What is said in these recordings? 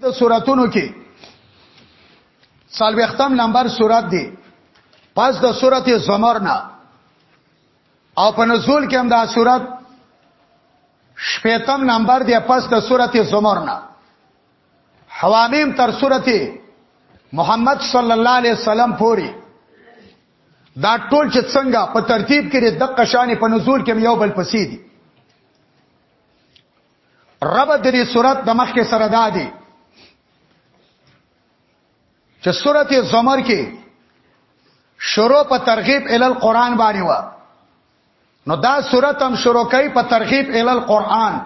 د سوراتونو کې سالوختم نمبر سورات دی پس د سورت زمر نه او په نزول کې هم دا سورت شپیتم نمبر دی پس د سورت زمر نه حوامیم تر سورت محمد صلی الله علیه وسلم پوری دا ټول چې څنګه په ترتیب کې د قشانې په نزول کې یو بل پسې دي رب د دې صورت د مخ کې سره دادي چې سورته زمر کې شروع په ترغیب ال القرآن باندې و نو دا سورته هم شروع کوي په ترغیب ال القرآن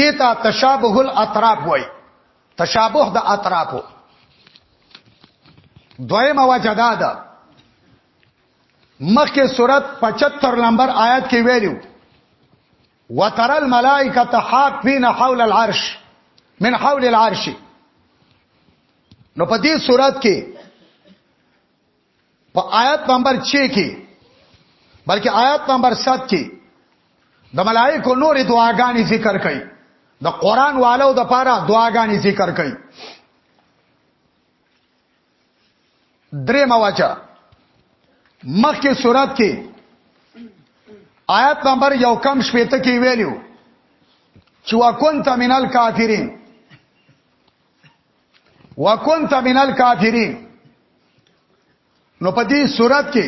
دیتا تشابه الاطراف وای تشابه د اطرافو دویمه وجه دا ده مخکې صورت 75 نمبر آیات کې ویلو وترى الملائکه حافین حول العرش من حول العرش نو په دې صورت کې په آیت نمبر 6 کې بلکې آیت نمبر 7 کې د ملائکو نور دعاګانې ذکر کړي د قران والو د پاره دعاګانې ذکر کړي درې مواجه مخکې صورت کې آیت نمبر یو کم شپېته کې ویلو چې وکنت من الکافرین وکنت من الکافرین نو په دې صورت کې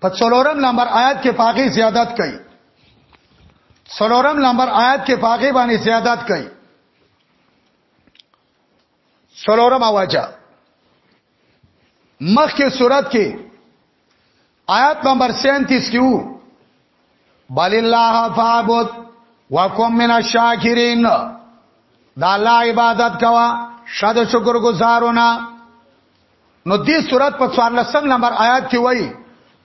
په څلورم نمبر آیات کې پاغي زیادت کړي څلورم نمبر آیات کې پاغي باندې زیادت کړي څلورم واجه مخکې صورت کې آیات نمبر 37 کې وو بل الله فعبد وکم من الشاکرین دا الله عبادت کوا شاد شکر گزارونه نو دې صورت په 14 نمبر آیات کې وایي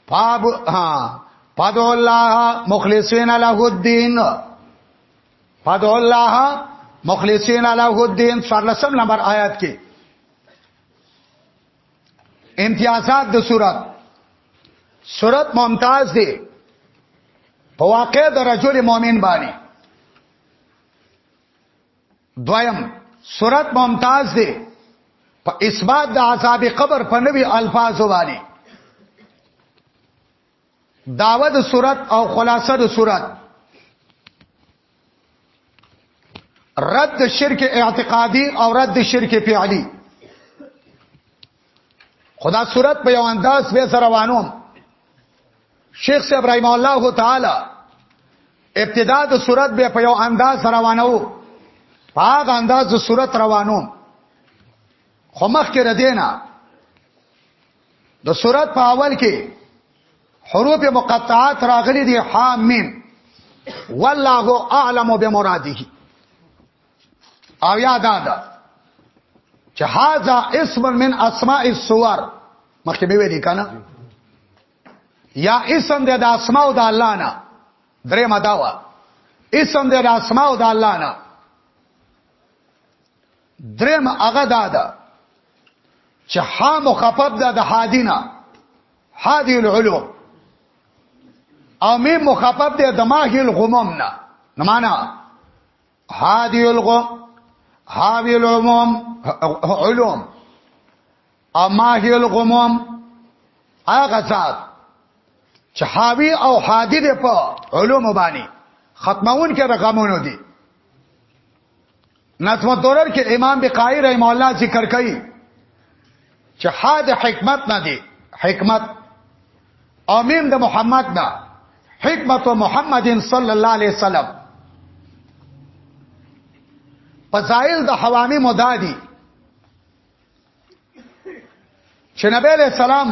فاب ها فدو الله مخلصین له الدين فدع الله مخلصین له الدين فرلسم نمبر آیات کې امتیازات د صورت صورت ممتاز دی په واقع د رجل مؤمن باندې دویم صورت ممتاز دی په اثبات د عذاب قبر په نوی الفاظو باندې داوه د صورت او خلاصه د صورت رد د شرک اعتقادي او رد د شرک فعلی خدا صورت په یو انداز به سره روانو شیخ صاحب رحم الله تعالی ابتدا د صورت به په یو انداز روانو په هغه انداز د صورت روانو خو مخکې ردینا د سورات په اول کې حروف مقطعات راغلي دي حامیم والله اعلم بمراده او یاد ده چې هاذا اسم من اسماء الصور مخکې به ویل کنا یا اسم د اسماء د الله نه درې مداوا اسم د اسماء د الله نه درم هغه دا ده چې ها مخفف ده د حادینا حادی العلوم او می مخفف ده د ماهی الغمم نه نه معنا حادی الغم حاوی العموم علوم او ماهی الغمم هغه ذات چې حاوی او حادی ده په علوم باندې ختمون کې رقمونه دي نظم الدرر کې امام بقای رحم الله ذکر کوي چې حد حکمت نه دی حکمت او میم د محمد نه حکمت محمد صلی الله علیه وسلم فضائل د حوامی مدادی چې نبی علیہ السلام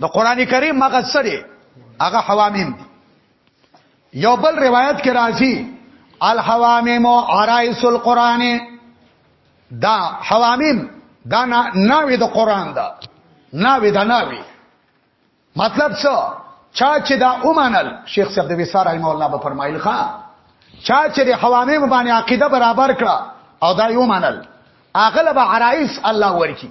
د قران کریم هغه سره هغه حوامیم دي یو بل روایت کې راځي الحوامیم عرائس القرآن دا حوامیم دا ناوی د قرآن دا ناوی دا ناوی مطلب څه چا چې دا اومنل شیخ صاحب د وسار رحم الله په فرمایل ښا چا چې د حوامیم باندې عقیده برابر کړه او دا یو منل اغلب عرائس الله ورکی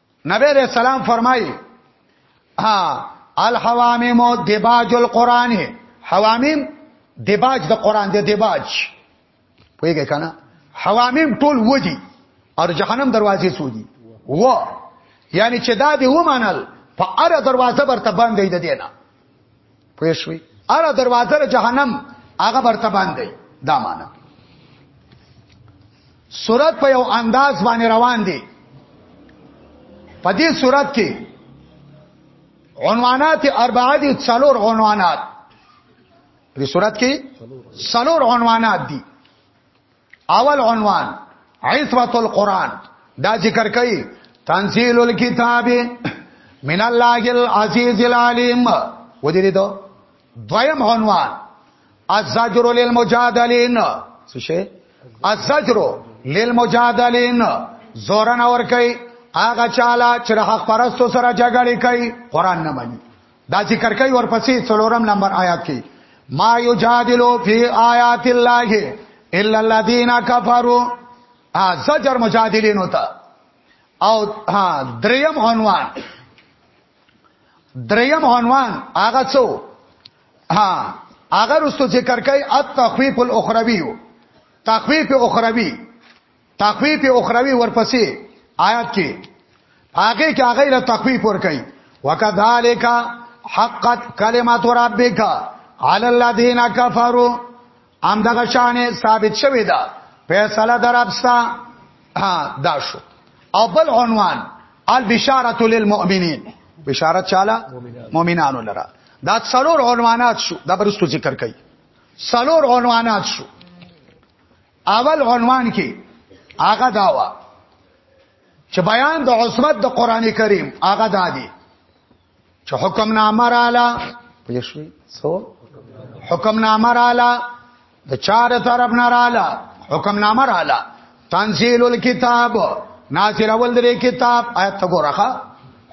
نبی علیہ السلام فرمایي ها الحوامیم دباج القران حوامیم دباج د قران دی دباج پوهیږئ کنه حوامیم ټول ودی او جهنم دروازې سودی و یعنی چې دا دی ومنل په اره دروازه برته باندې د دینه پوه شوي اره دروازه د جهنم هغه برته باندې دا معنا صورت په یو انداز باندې روان دي په دې صورت کې عنوانات اربعه دي څلور عنوانات په صورت کې څلور عنوانات دي اول عنوان عصمت القرآن دا ذکر کوي تنزيل الكتاب من الله العزيز العليم ودی دو دویم عنوان الزجر للمجادلين څه شي الزجر للمجادلين زورن اور کوي هغه چاله چې حق پرستو سره جګړه کوي قران نه مانی دا ذکر کوي ورپسې څلورم نمبر آیات کې ما یجادلو فی آیات الله الا الذين كفروا زجر مجادلین ہوتا او ها دریم عنوان دریم عنوان هغه څو ها هغه رستو ذکر کوي التخویف الاخروی تخویف اخروی تخفیف اخروی ورپسې آیات کې هغه کې هغه له تخفیف ور کوي وکذالک حقت کلمات ربک علی الذین کفروا ام دغه شان ثابت شوی دا فیصله درپستا دا شو او بل عنوان البشاره للمؤمنین بشارت چاله مؤمنانو لره دا څلور عنوانات شو دا برستو ذکر کړي څلور عنوانات شو اول عنوان کې هغه داوا چې بیان د عصمت د قران کریم هغه دادی چې حکم نامه رااله پېښوي سو حکم نامه رااله د چار طرف نه رااله حکم نامه رااله تنزيل الكتاب نازل اول درې کتاب آیت وګورخه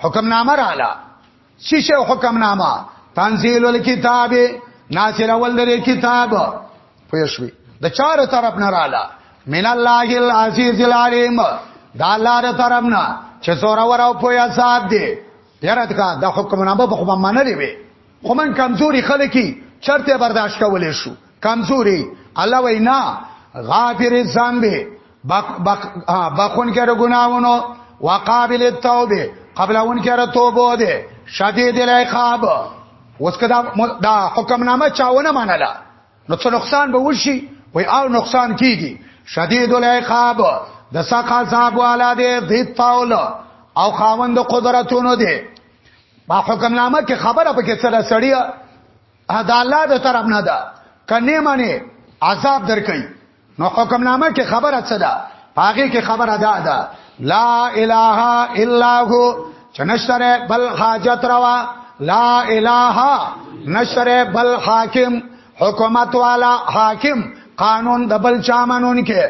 حکم نامه رااله سی شو حکم نامه تنزيل الكتاب ناصر اول درې کتاب پوښوي د چار طرف نه رااله من الله العزيز العليم دا لار طرف نه چې زور ور او پویا صاحب دی یرت کا د حکم نامه په خو منلې وي خو من کمزوري خلکی چرته برداشت کولې شو کمزوري الله وینا غافر الذنب بخ بخ بخون کې د ګناونو وقابل التوبه قبل اون کې را توبه ده شدید العقاب اوس کدا دا حکم نامه چاونه منله نو څه نقصان به وشي وای او نقصان کیږي شدید العقاب د سخت عذاب والا دی د طول او خاوند قدرتونو دی ما حکم نامه کې خبره پکې سره سړی دا الله د طرف نه ده کنه معنی عذاب درکې نو حکم نامه کې خبره څه ده پاګه کې خبره ده ده لا اله الا هو چنشره بل حاجت روا لا اله نشره بل حاکم حکومت والا حاکم قانون د بل چا منون کې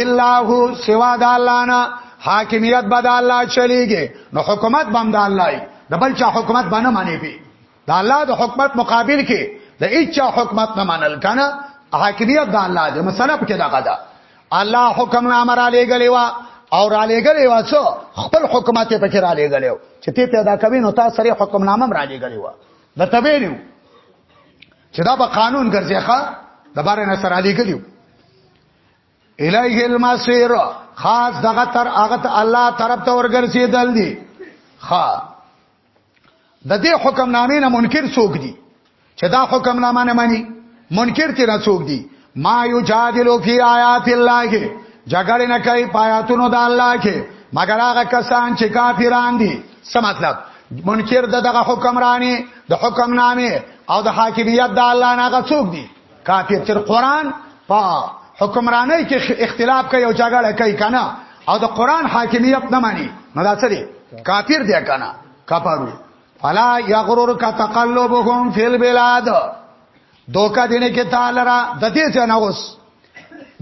الا هو سوا د الله نه حاکمیت به د الله چلیږي نو حکومت به د الله د بل چا حکومت باندې معنی پی د الله د حکومت مقابل کې د اچا حکومت نه منل کنه حاکمیت د الله د مسله په کې دغه ده الله حکم نامه را لېګلې وا او را لېګلې وا څو خپل حکومت په کې را لېګلې چې ته پیدا کوي نو تاسو سره حکم نامه را لېګلې وا د تبېریو چې دا په قانون ګرځي ښا د بارې نه سره لېګلې الیه المسیر خاص دغه تر هغه الله طرف ته ورګرځیدل دي ها د دې حکم نامې نه منکر څوک دي چې دا حکم نامه نه مانی منکر تیر څوک دي ما یو جادلو فی آیات الله کې جګړه نه کوي پایاتونو د الله کې مګر هغه کسان چې کافران دي څه مطلب منکر دغه حکمرانی د حکم نامه او د حاکمیت د الله نه غڅوک دي کافر تر قران په حکمرانۍ کې اختلاف کوي او جګړه کوي کنه او د قران حاکمیت نه مانی نو دا څه دی کافر دی کنه کفرو فلا یغرر کا تقلبهم فی البلاد دوکا دینه کې تعالی را د دې څنګه اوس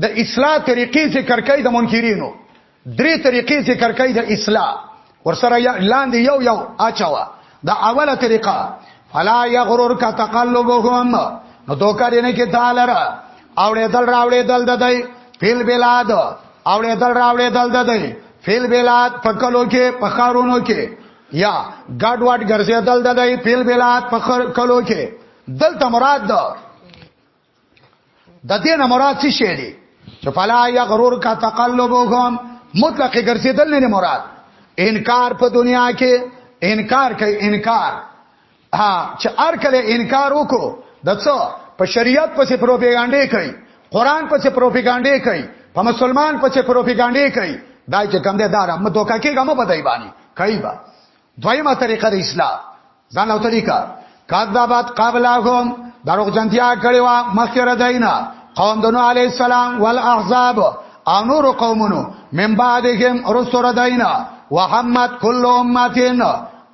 د اصلاح طریقې ذکر کوي د منکرینو درې طریقې ذکر کوي د اصلاح ورسره لاندې یو یو اچوا دا اوله طریقه فلا یغرر کا تقلبهم نو دوکا دینه کې دالر اوړې دل راوړې دل ددای فیل بلاد اوړې دل راوړې دل ددای فیل بلاد پکلو کې پخارونو کې یا ګډ واټ ګرځې دل ددای فیل بلاد پخر کلو کې دلته مراد ده د دې نه مراد څه شی دی چې فلا یغرور کا تقلبهم مطلق ګرځیدل نه مراد انکار په دنیا کې انکار کوي انکار ها چې هر کله انکار وکړو د څه په شریعت پسې پروپاګاندا کوي قران پسې پروپاګاندا کوي په مسلمان پسې پروپاګاندا کوي دا چې کم ده دار هم دوکا کېږم په دای باندې کوي با دویمه طریقه د اصلاح ځان او طریقه کذبت قبلهم دروغ جنتیا کړي وا مخکره دینا قوم دنو علی السلام والاحزاب او نور قومونو من بعدهم رسول دینا وحمد کل امتین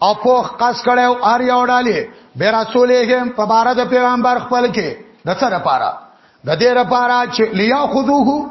او پوخ قص کړو ار یو ډالی به رسولهم په بار د پیغمبر خپل کې د څه لپاره د دې لپاره چې لیا خذوه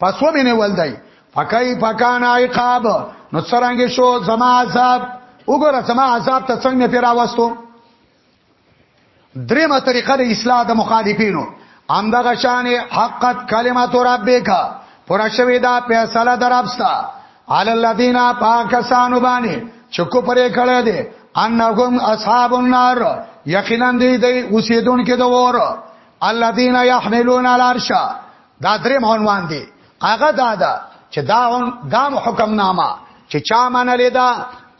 پس و بینه ولدای فکای فکان عقاب نو څنګه شو زما عذاب وګوره زما عذاب ته څنګه پیرا وستو دریمه طریقه د اصلاح د مخالفینو همدغه شان حقت کلمت ربک پر شوی دا فیصله درپستا علی الذین پاکسانو باندې چکو پرې کړه دې انهم اصحاب النار یقینا دې دې اوسیدون کې د ور الذین یحملون العرش دا دریم عنوان دی هغه دا ده چې دا دا حکم نامه چې چا منلې دا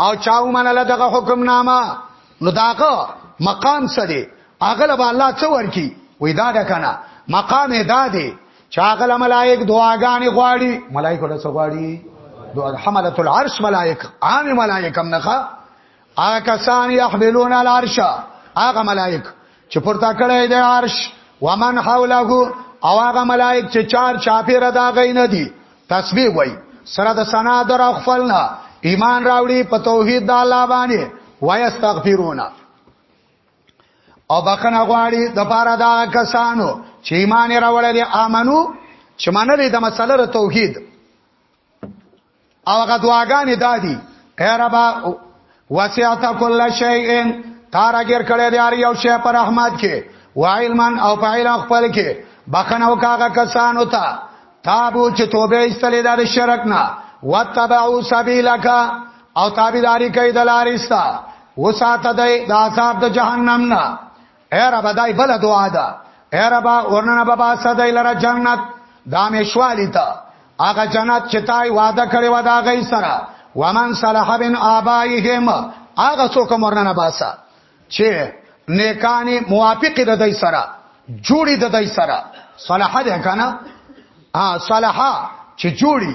او چا ومنله دغه حکم نامه نو داغه مقام څه دی هغه به الله څه ورکی وې دا ده کنه مقام دا دی چې هغه ملائک دعاګانې غواړي ملائک له څه غواړي دعا حملت العرش ملائک عام ملائک هم نه هغه کسان يحملون العرش هغه ملائک چې پورته کړی دی عرش ومن حوله او هغه ملائک چې چار چاپیره دا غي نه دي تسبیح وای سره د سنا در خپلنا ایمان راوړي په توحید د الله باندې ويستغفرون او بخنه غواړي د پاره دا کسانو چې ایمان راوړل امنو چې منلې د مسله توحید او هغه دعاګانې دادي اے ربا وسعت کل شیء تارګر کړه دی ار یو شی پر رحمت کې وعلمن او په علم خپل کې بخنه وکاغه کسان وتا تابو چې توبه ایستلې د شرک نه وتبعوا سبیلک او تابعداري کوي د لارستا وساته د عذاب د جهنم نه اے رب دای بل دعا ده اے رب ورننه بابا سدای لره جنت دامشوالی تا هغه جنت چې تای وعده کړی و دا غي سره ومن صلح بن ابائهم هغه څوک مرنه باسا چې نیکانی موافق د دای سره جوړی د دای سره صلاح ده کنه ا صلاح چې جوړی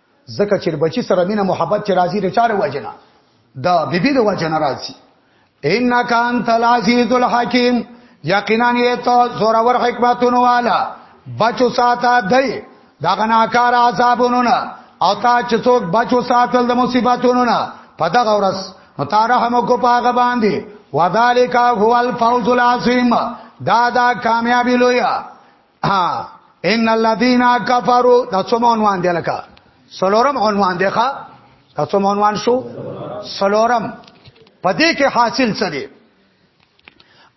ځکه چې بچی سره مینه محبت چې راځي د چاره وجنه دا بیبي د وجنه راځي انک انت العزیز الحکیم یقینا یې ته زورور حکمتونو والا بچو ساته دی دا غناکار عذابونو نه او تا چې څوک بچو ساتل د مصیبتونو نه په دغه ورځ نو تا رحم کو پاغه باندې وذالک هو الفوز العظیم دا دا کامیابی لویا ها ان الذين كفروا دا څوم عنوان دی لکه سلورم عنوان دی ښا دا څوم عنوان شو سلورم پدې کې حاصل څه دی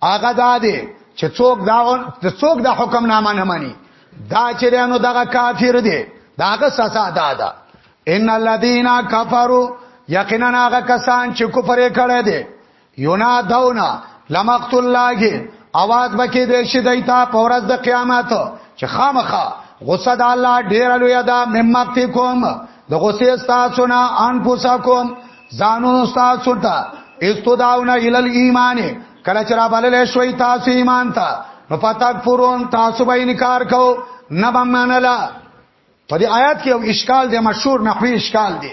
هغه دا دی چې څوک دا څوک دا حکم نامه نه مانی دا چې نو دغه کافر دی داغه سزا دا ده ان الذين كفروا یقینا هغه کسان چې کفر کړي دي یونا داونا لمقت الله اواز بکې دې شي دایتا پورز د قیامت چې خامخه غصه د الله ډیر لوی ده ممقت کوم د غصه تاسو نه ان پوسا کوم ځانو تاسو ته استوداونه ال ایمان کله چې را بلل شوي تاسو ایمان ته نو پتاک فرون تاسو به انکار کو نه بمنلا په دې آیات کې یو اشکال دی مشهور نحوی اشکال دی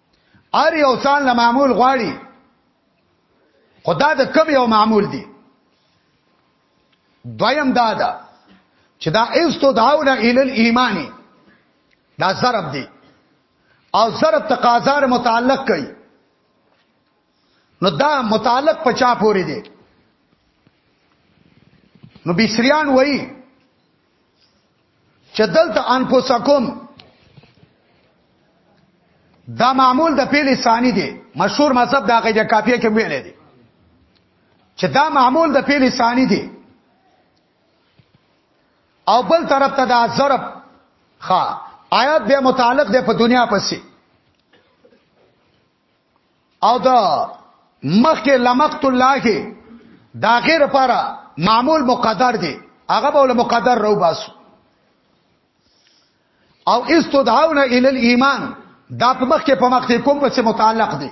ار یو څان له معمول غواړي خدا د کم یو معمول دی دویم دا ده چې دا استدعاون ال الايمان دا ضرب دی او ضرب تقاضا متعلق کوي نو دا متعلق پچا پوری دی نو بسریان وای چې دلته انفسکم دا معمول د پیل ثانی دی مشهور مذهب د عقیده کافیه کې ویل دی چې دا معمول د پیل ثانی دی او بل طرف ته دا ضرب ها آیات به متعلق دی په دنیا پسې او دا مخکې لمقت الله کې دا غیر لپاره معمول مقدر دی هغه به مقدر رو باسو او استدعون ال الايمان دا په مخ کې په مخ کې کوم په متعلق دی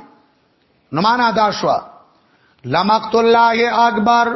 نو معنا دا شو لمقت الله اکبر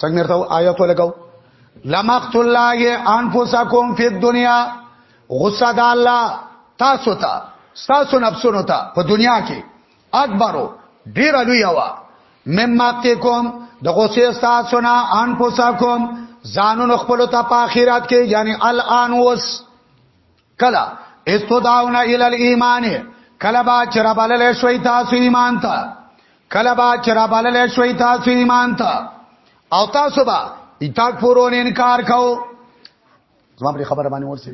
څنګه مرته آیات ولګاو لمقت الله انفسکم فی الدنیا غصه د الله تاسو ته تاسو نفسونو ته په دنیا کې اکبرو ډیر لوی وا مما تکم د غصه تاسو نه انفسکم ځانونو خپل ته په آخرت کې یعنی الان وس کلا استدعون الى الايمان کلا با چربلل شوي تاسو ایمان ته کلا با چربلل شوي تاسو ایمان ته او تاسو با ایتاک پورون انکار کاو زما پر خبره باندې ورسې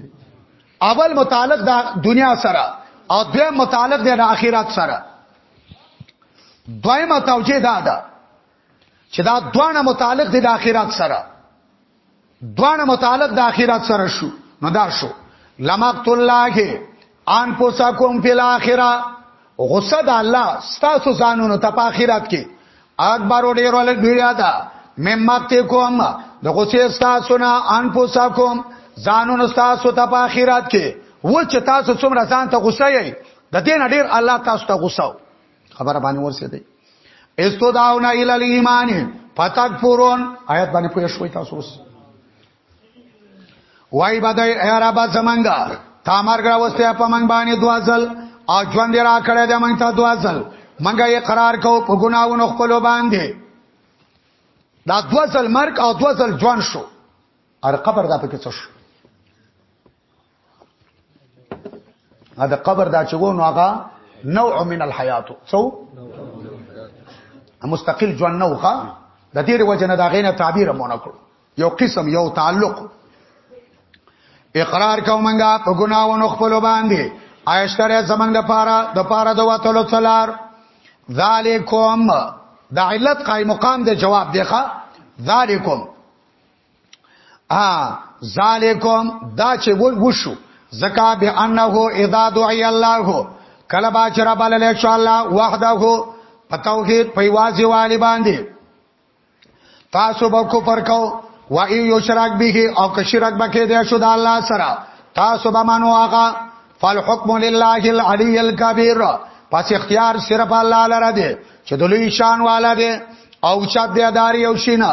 اول متعلق د دنیا سره او دویم متعلق د آخرت سره دویمه توجیه دا ده چې دا دوانه متعلق دي د آخرت سره دوانه متعلق د اخرت سره شو نو دا شو لمقت الله کې ان پوسا کوم په الاخره غصه د الله ستاسو ځانونو ته په اخرت کې اکبر او ډیر ول ډیریا دا ممت کوم د غصه ستاسو نه ان پوسا کوم ځانونو ستاسو ته په اخرت کې و چې تاسو څومره ځان ته غصه یې د دې نډیر الله تاسو ته غصه خبره باندې ورسې دی استوداونا ال الايمان فتکفرون آیات باندې پوه شوي تاسو اوس وای بدای عرب زمنګا تا مرګ راوسته په منګ باندې دوازل او ژوند را کړه د منګ ته دوازل منګه یې قرار کو په ګناونو خپل باندې دا دوازل مرګ او دوازل ژوند شو ار قبر دا پکې څه شو ا د قبر دا چې وونو هغه نوع من الحیات سو مستقل ژوند نه وخا د دې وجه نه دا غینه تعبیر مونږ کړو یو قسم یو تعلق اقرار کو منګه په ګناونو خپل باندې آیشتره زمنګ د پاره د پاره د وتلو څلار ذالکوم د علت قائم مقام د جواب دیخه ذالکوم ا ذالکم دا چې وشو زکا به انه اذا دعي الله کله با چې رب له شو الله وحده په توحید په واځي والی باندې تاسو به کو پر کو و ای یو شرک به او که شرک به کې دی شو د الله سره تاسو به مانو هغه فالحكم لله العلي الكبير پس اختیار صرف الله لره دی چې د لوی شان والا دی او چا بیا داری او شینا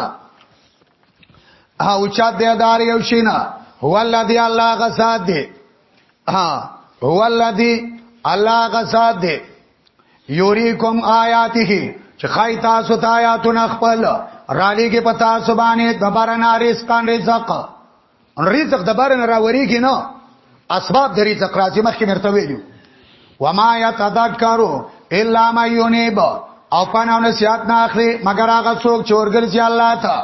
او چا دې دار یو شینا هو الذی الله غساد دی ها هو الذی الله غساد دی یوریکم آیاته چې خای تاسو ته آیاتونه خپل را لېږي په تاسو باندې د باران رزقان رزق ان رزق د بار نه راوريږي نه اسباب د رزق راځي مخکې مرته ویلو وما يتذكروا الا ما ينيب او پناه نصيحت نه اخلي مگر هغه څوک چې ورګرځي الله ته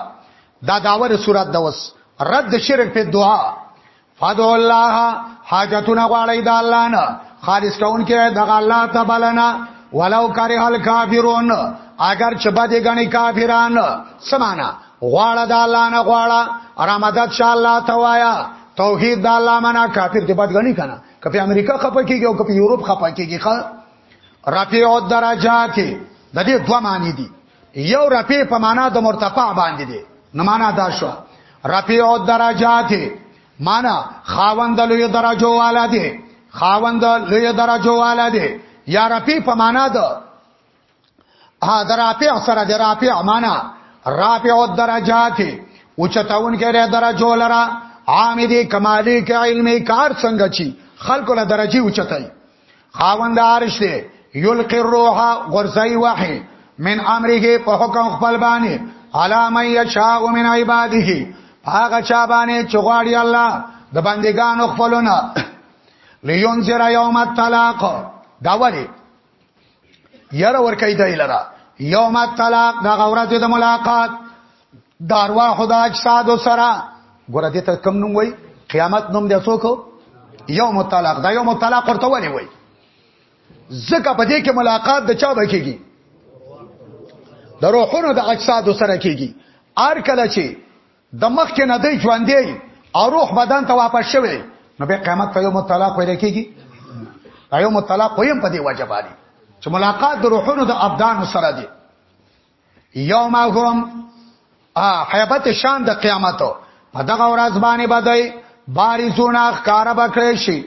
دا داور صورت دوس رد شرک په دعا فدعو الله حاجتونه غواړی د الله نه خالص کون کې د الله ته بلنه ولو کرے الکافرون اگر چبا دې غني کافران سمانا غواړه د الله نه غواړه را مدد شه الله ته وایا توحید د الله منا کافر دی بد غنی کنه کپی امریکا خپه کیږي او کپی یورپ خپه کیږي ښا رفیع الدرجات د دې دوه معنی دي یو رفیع په معنا د مرتفع باندې دي نو معنا دا شو رفیع الدرجات معنا خاوند لوی درجو والا دي خاوند لوی درجو والا دي یا رفیع په معنا د ها درافع سره درافع معنا رافع الدرجات اوچتاون کې درجو لرا عامدی کمالی کې علمي کار څنګه چی خلکو له درجه اوچتای خاوند عرش دی یلقی الروح غرزی وحی من امره په حکم خپل باندې علامه یشاء من عباده هغه چا باندې چغواړي الله د بندگانو خپلونه لیون زرا یوم الطلاق دا ولی یاره ور کوي دی لرا یوم الطلاق دا غورت د ملاقات داروا خدا اجساد سره ګوره دې ته کم نوم وای قیامت نوم دې څوک یوم الطلاق دا یوم الطلاق ورته ولې وای زکه په دې کې ملاقات د چا بکیږي د روحونو د اجساد سره کیږي ار کله چې د مخ کې نه دی ژوند دی او روح بدن ته واپس شوی نو به قیامت په یوم الطلاق ویل کېږي په یوم الطلاق ویم په دې وجه باندې چې ملاقات د روحونو د ابدان سره دی یوم هم ا حیبت شان د قیامت په دغه ورځ باندې بدای بارزونه ښکارا بکړې شي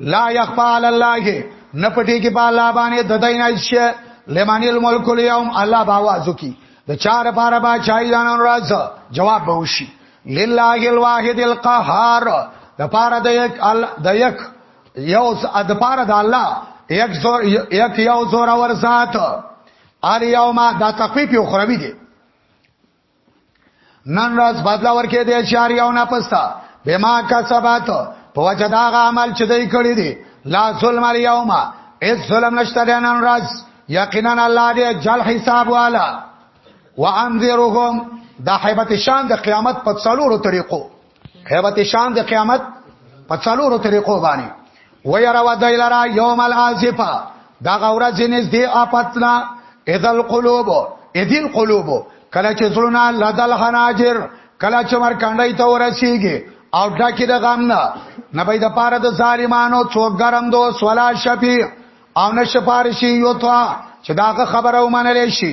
لا يخفى على الله نه پټي کې په الله باندې د دین عائشه لمن الملك اليوم الله باوازو کی د چار پاره با چای دانو راز جواب به وشي لله الواحد القهار د پاره د یک د یک یو د پاره د الله یک زور یک یو زور ور ذات ار یوما دا تخفیف یو خرابی دی نن راز بدلا ورکې دي چار یو نه پستا بما کسبات په وجه دا عمل چې دوی کړی دي لا ظلم اليوم اس ظلم نشته دی نن راز یقینا الله دې جل حساب والا وانذرهم دا حیبت شان د قیامت په څلورو طریقو هیبت شان د قیامت په څلورو طریقو باندې وير ودایلرا یوم العازفه دا غورا جنس دی اپتنا اذل قلوب اذل قلوب کله چې زړونه لدل حناجر کله چې مر کندای ته ورسیږي او ډکه د غم نه نه به د پاره د ظالمانو څوک ګرم دو سولا شفیع او نه شفارشی یو تا چې داغه خبره ومنل شي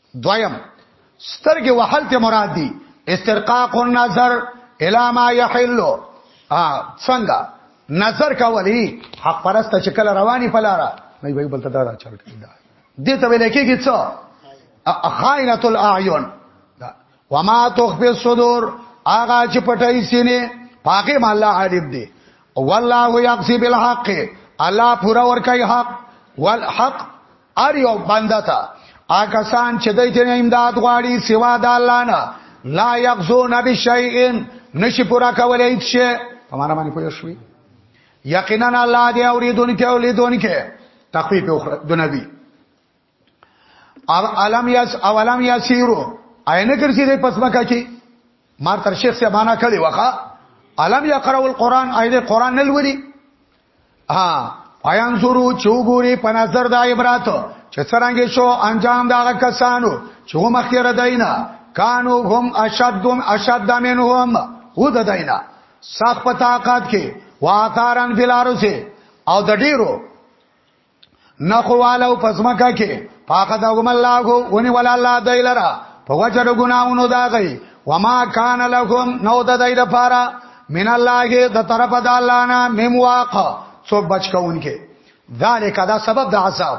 دویم سترګې وحل ته مراد دي استرقاق النظر الا ما يحل ا څنګه نظر کولی حق پرسته چې کله رواني پلاره نه وي بلته دا چل کیدا دې ته ویل کېږي څه خائنۃ الاعین وما تخفي الصدور اغه چې پټای سینې پاکه مالا عالم دی والله یقصی بالحق الله پورا ور کوي حق والحق ار یو بنده ته آکسان چې دای ته امداد غواړي سوا د الله نه لا یغزون بشیء نشي پورا کولای هیڅ شي په معنا باندې پوه شوي یقینا الله دې اوریدونکو اولیدونکو تخفیف د نبی علم یس اولم یسیرو اینه کرسی دې پس مکه کې مار تر شیخ سے معنا کړي وخا علم یقرأ القرآن اې دې قرآن نه لولي ها پایان سورو چوغوري په نظر د عبرت چې څنګه شو انجام دا کسانو چې هم اخیر دینه کانو هم اشدن اشد منهم هو د دینه سخت په طاقت کې واثارن بلارو سي او د ډیرو نخوالو پسمکه کې پاخه دغم الله ونی ولا الله دایلرا په وجه د ګناونو دا غي وما کان لهم نو د دای د پاره من الله د طرف د الله نه ممواق سو بچ کونکي ذالک دا سبب د عذاب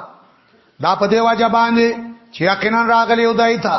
دا په دی وجه باندې چې یقینا راغلی ودای تا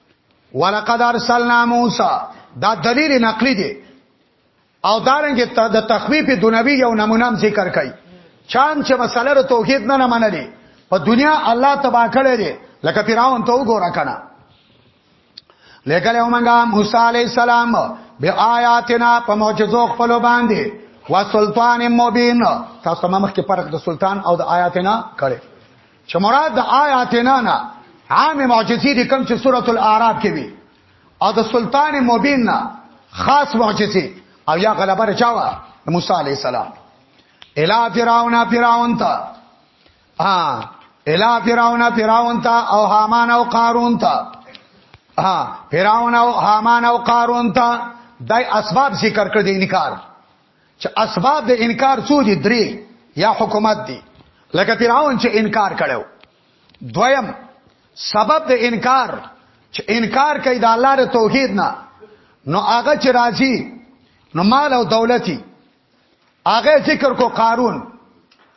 ولقد ارسلنا موسی دا دلیل نقلی دی او دارنګ ته د تخویف دنوی یو نمونه ذکر کړي چان چې مسله ر توحید نه نه منلې په دنیا الله تبا کړی دی لکه پیراون ته وګوره کنه لیکل یو منګه موسی علی السلام به آیاتنا په معجزو خپل باندې و سلطان مبین تاسو مخکې فرق د سلطان او د آیاتنا کړي چې مراد د آیاتنا نه عام معجزې دي کوم چې سورۃ الاعراف کې وي او د سلطان مبین نه خاص معجزې او یا غلبه رچاوه موسی علی السلام الا فرعون فرعون ته ها الا فرعون فرعون ته او حامان او قارون ته ها فرعون او حامان او قارون ته دای اسباب ذکر کړ دي انکار چې اسباب د انکار څو دي درې یا حکومت دی لکه فرعون چې انکار کړو دویم سبب د انکار چې انکار کوي د الله د توحید نه نو هغه چې راځي نو مال او دولتي هغه ذکر کو قارون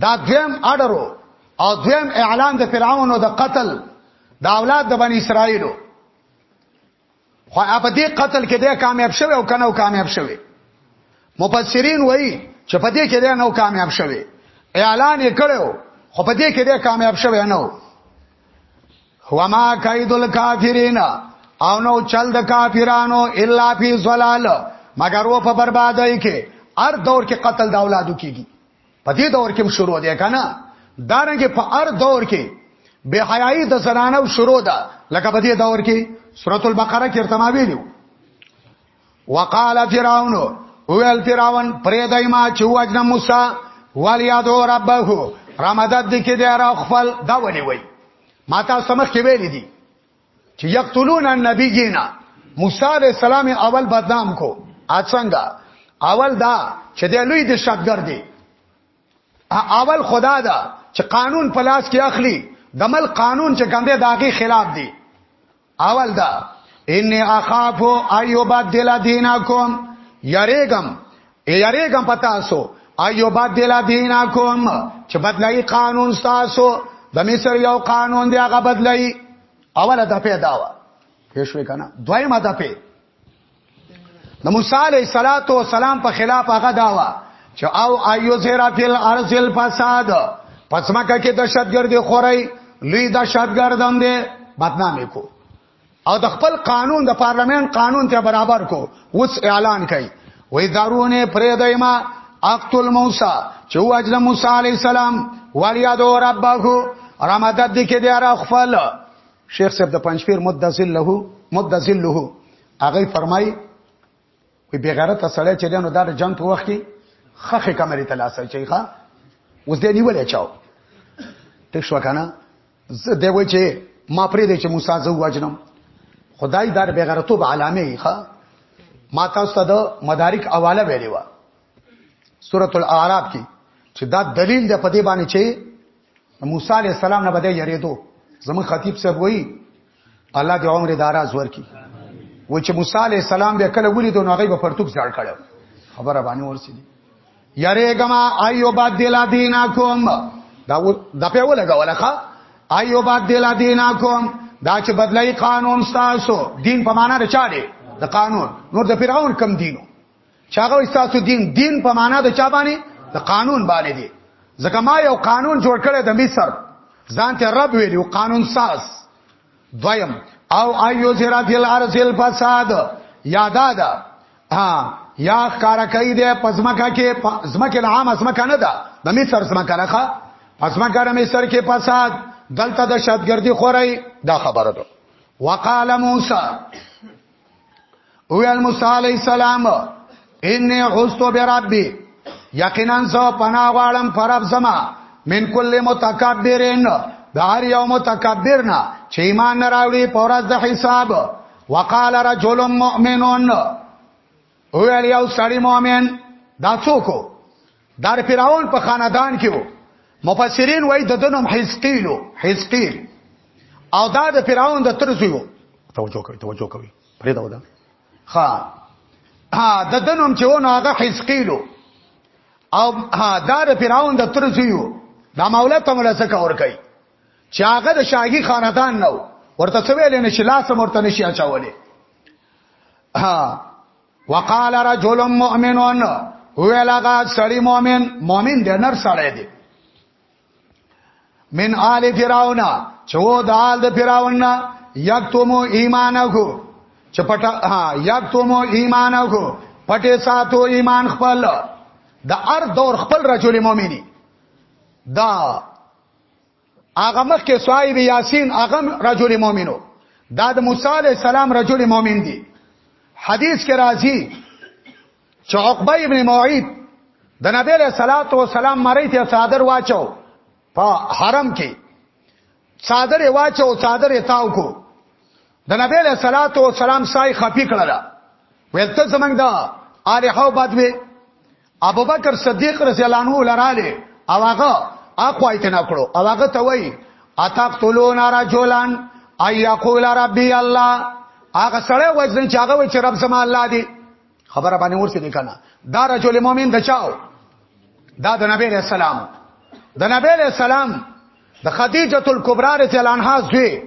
دا دویم اډرو او دویم اعلان د فرعون او د قتل د اولاد د بنی اسرائیلو خو په دې قتل کې دی کامیاب شوی او کنه کامیاب شوی مفسرین وایي چې په دې کې دی نو کامیاب شوی اعلان یې کړو خو په دې کې دی کامیاب شوی نه وما کید الکافرین او نو چل د کافرانو الا فی ظلال مگر و په بربادای کې هر دور کې قتل د اولادو کیږي په دې دور کې شروع دی کنه دارنګه په هر دور کې بے حیايي د زنانو شروع ده لکه په دې دور کې سورۃ البقره کې ارتما ویلو وقال فرعون ویل فرعون پرې دای ما چې وجنه موسی ولیادو ربه رمضان دې کې دی را خپل دا ونی وای ما تاسو مخ کې ویل دي چې یقتلون النبیینا موسی علیہ السلام اول بدنام کو اڅنګه اول دا چې دی لوی د شتګر دی اول خدا دا چې قانون پلاس کې اخلي دمل قانون چې ګنده داغي خلاف دی اول دا انی اخاف ایوب دل دینکم یریګم یریګم پتا سو ایوب دل دینکم چې بدلای قانون تاسو د مصر یو قانون دی هغه بدلای اوله د پیدا وا پېښوي کنه دویمه د پی د موسی علیه صلاتو والسلام په خلاف هغه داوا چې او ایو زیرا فل ارض الفساد پس مکه کې دهشتګردي خورای لوی دهشتګردم دی بدنامي کو او د خپل قانون د پارلمان قانون ته برابر کو اوس اعلان کړي وې دارونه پرې دایما اقتل موسی چې واجل موسی علی السلام ولیا دو ربکو رمضان دې کې دی را خپل شیخ صاحب د پنځپیر مدذل له مدذل له هغه فرمایي وی بغیرت سړی چې دنو دا د جنگ په وخت کې خخه کمرې ته لاس اچي ښا اوس دې نیولې چاو ته شو کنه زه دی وای چې ما پرې دې چې موسی زو واجنم خدای دار بغیرتوب علامه یې ښا ما تاسو ته مدارک اواله ویلې و سورۃ الاعراف کې چې دا دلیل د پدې باندې چې موسی علی السلام نه بده یریدو زمون خطیب صاحب وایي الله دې عمر داراز ورکي و چې موسی عليه السلام به کله ولید نو هغه به پرتوک ځړ کړو خبره باندې ورسېدي یاره ګما ایو باد دلا دینا کوم دا د په ولګه ولخه ایو باد دلا دینا کوم دا چې بدلای قانون تاسو دین په معنا رچا دی د قانون نور د فرعون کم دینو چې هغه استاسو دین دین په معنا د چا باندې د قانون باندې دی ځکه ما یو قانون جوړ کړی د مصر ځان ته رب ویلو قانون ساز دویم او ایو زرا فی الارض الفساد یادا دا ها یا کار کوي د پزماکا کې زمکه عام ازمکه نه ده د مصر زمکه نه ښه ازمکه د مصر کې فساد دلته د شادګردي خورای دا خبره ده وقال موسی او ویل موسی علی السلام انی عوذتو بربی یقینا زه پناه غواړم فرب زما من کل متکبرین د هر یو متکبر نه چې ایمان نه راوړي په ورځ د حساب وقال رجل مؤمنون او یو سړی مؤمن دا څوک دار فراون په خاندان کې وو مفسرین وایي د دنوم حزقیل حزقیل او دا د فراون د تر زوی وو توجه کوي توجه کوي پرې دا ودا ها ها د دنوم چې ونه هغه حزقیل او ها دا د فراون د تر زوی وو دا مولا ته مولا څه کور کوي چې هغه د شاهي خاندان نو ورته څه ویل نه شي لاس مرته نشي اچولې ها وقال رجل مؤمن ویلغه سړی مؤمن مؤمن د نر سړی دی من آل فرعون چو د آل د فرعون یکتمو ایمانه چې پټ ها یکتمو ایمانه پټه ساتو ایمان خپل د ار دور خپل رجل مؤمنی دا هغه مخ کې صاحب یاسین هغه رجل مؤمنو دا د موسی علی السلام رجل مؤمن دی حدیث کې راځي چې عقبه ابن معید د نبی له صلوات و سلام مری ته صادر واچو په حرم کې صادر واچو صادر تاو کو د نبی له صلوات و سلام سای خپی کړل ویلته زمنګ دا الہو بد وی ابوبکر صدیق رضی الله عنه لراله او هغه اخوایت نه کړو او هغه ته وای اتقتلون رجلان اي يقول ربي الله هغه سره وځن چې هغه وای چې رب زما الله دی خبره باندې ورسې نه کنه دا رجل مؤمن د چاو دا د نبی له سلام د نبی له سلام د خدیجه الکبرى رضی الله عنها زوی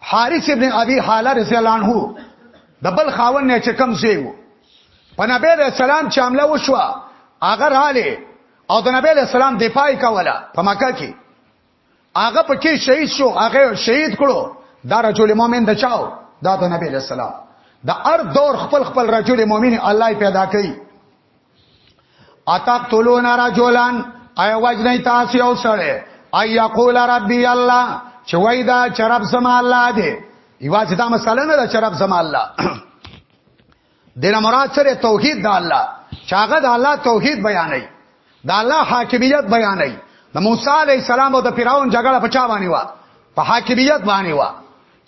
حارث ابن ابي حاله رضی الله عنه د بل خاون نه چې کم سی وو په نبی له سلام چې عمله وشو هغه رااله او د نبی له سلام د پای کوله په مکه کې هغه پکې شهید شو هغه شهید کړو دا رجل مؤمن د چاو دا د نبی له سلام د ار دور خپل خپل رجل مؤمن الله پیدا کړي اتا تولون رجلان اي وجنه تاسو او سره اي يقول ربي الله چې وای دا چرپ سما الله دی یواز دا مسله نه دا چرپ سما الله دنه مراد سره توحید د الله چاغه د الله توحید بیانای د الله حاکمیت بیانای د موسی علی السلام او د فرعون جګړه په چا باندې و په حاکمیت باندې و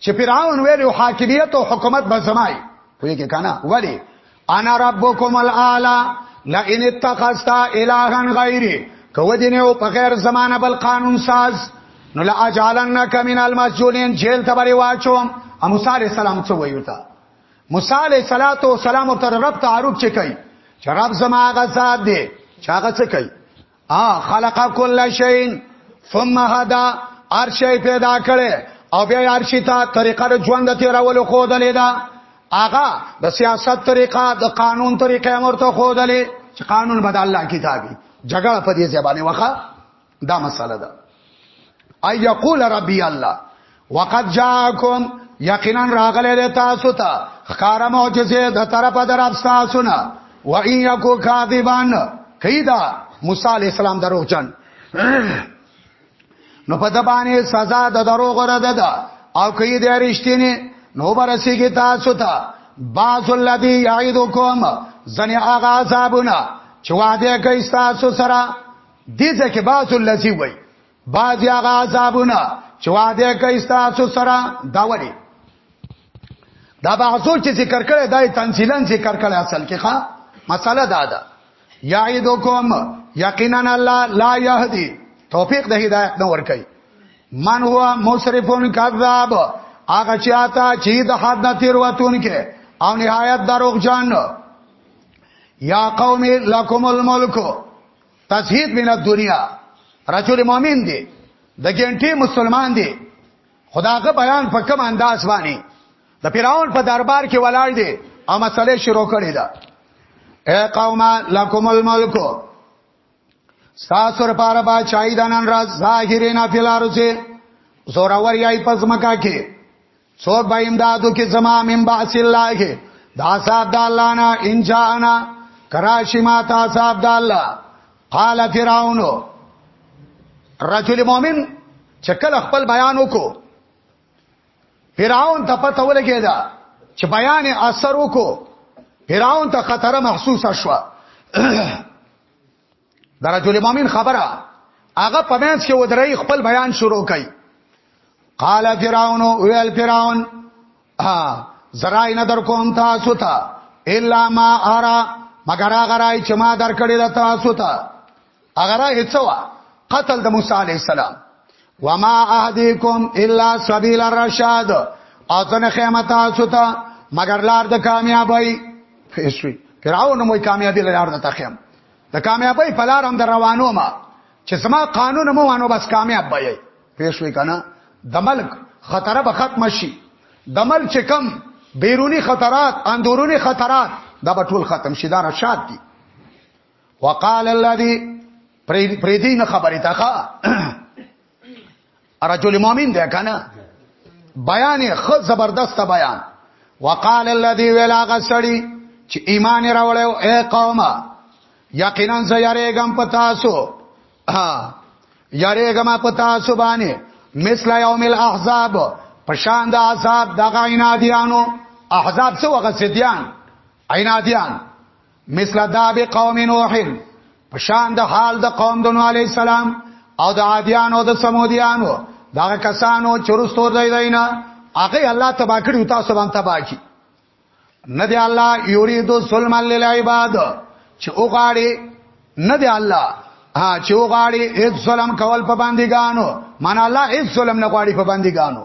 چې فرعون ویل او حاکمیت او حکومت به زمای ویګه کنه ولی انا ربکم الاعلى لئن اتخذت الها غیری کو دینه او په غیر زمانه بل قانون ساز نو لاجعلنک من المسجونین جیل ته بری واچوم موسی علی السلام څه ویو تا موسی علی صلوات و سلام تر رب تعارف چ کوي چې رب زما غزاد دی چاغه څه کوي ا خلق کل شین ثم هدا هر شی پیدا کړي او بیا هر شی ته طریقه د ژوند تیرولو خو دلې دا هغه د سیاست طریقه د قانون طریقه امرته خو دلې چې قانون بد الله کتابي جګړه په دې ځبانه وخه دا مسله ده اي يقول ربي الله وقد جاءكم یقینا راغله له تاسو ته خکار معجزه د طرف در افسا سنا و ان یکو کاذبان کیدا موسی علی السلام دروغ جن نو په دبانې سزا د دروغ را ده او کئی دی رشتینی نو برسی کی تاسو تا باز اللذی یعیدکم زنی آغا عذابونا چواده کئی ستاسو سرا دې ځکه بعض الذی وای بعض هغه عذابونه چې وعده کوي تاسو سره دا وړي دا بعضو چې ذکر کړي دا تنزیلن ذکر کړي اصل کې ښا مساله دا ده یعیدکم یقینا الله لا یهدی توفیق د هدایت نه ور کوي من هو مسرفون کذاب هغه چې آتا چې د حد نه تیر وتون کې او نهایت دروغ جان یا قوم لکم الملک تزهید من الدنیا رجل مؤمن دی د ګنټي مسلمان دی خداغه بیان په کوم انداز باندې د پیراون په دربار کې ولاړ دی او مسله شروع کړې ده اے قوم لکم الملک ساسو لپاره با چای دنن را ظاهرین فی الارض زورور یای پزمکا کې څوک به امدادو کې زما من باس الله دا عذاب د الله نه ان جاءنا کراشی ما تا عذاب د الله قال فرعون رجل مؤمن چې کله خپل بیان وکړو فرعون ته پته ولګی دا چې بیان اثر وکړو فرعون ته خطر محسوسه شو د رجل مؤمن خبره هغه په منځ کې ودرې خپل بیان شروع کړي قال فرعون ویل فرعون ها زرای نه در کوم تاسو ته الا ما ارا مگر هغه راي چې ما در کړی د تاسو ته هغه راي هڅوا قتل د موسی عليه السلام وما اهديكم الا سبيل الرشاد او څنګه خیمت تاسو ته مگر لار د کامیابی فیشوی فرعون مو کامیابی لار د تخیم د کامیابی په لار هم روانو ما چې زما قانون مو وانه بس کامیاب بای پېښوي کنه د ملک خطر به ختم شي د ملک چې کم بیرونی خطرات اندورونی خطرات دا به ټول ختم شي دا رشاد دي وقال الذي پریدین خبره تا رجل مؤمن دی کنه بیان خو زبردست بیان وقال الذي ولا غسړي چې ایمان راوړیو اے قومه یقینا زه یریګم پتا سو ها یریګم پتا سو باندې مثل یوم الاحزاب پشان د عذاب دغه عنادیانو احزاب څه وغه سدیان عنادیان مثل داب قوم نوح پشان د حال د قوم د نوح علی السلام او د عادیانو د سمودیانو دا کسانو چرستو دی دینا هغه الله تبا کړی تاسو باندې تبا کی نه دی الله یرید ظلم للعباد چې او غاړي نه دی الله ها چې او غاړي هیڅ ظلم کول په باندې ګانو مان الله هیڅ ظلم نه غاړي په باندې ګانو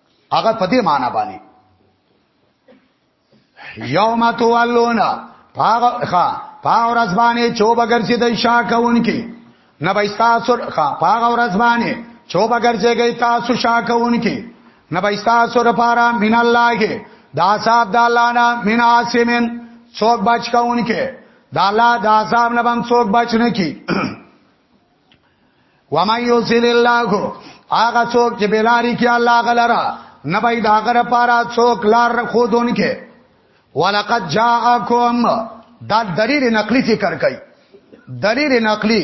هغه په دې معنی باندې یوم تولون پاغه پاغه ورځ باندې چوبګر چې د شا کوونکی نه به تاسو پاغه ورځ باندې چوبګر چې گئی تاسو شا کوونکی نه به تاسو لپاره من الله کې دا صاحب د الله نه من عاصمن څوک بچ کوونکی دا الله دا صاحب نه بم څوک بچ نه کی وما یوزل الله هغه څوک چې بلاری کې الله غلرا نه بيد هغه لپاره څوک لار خودونکې ولقد جاءکم دا دلیل نقلی ذکر کړي دلیل نقلی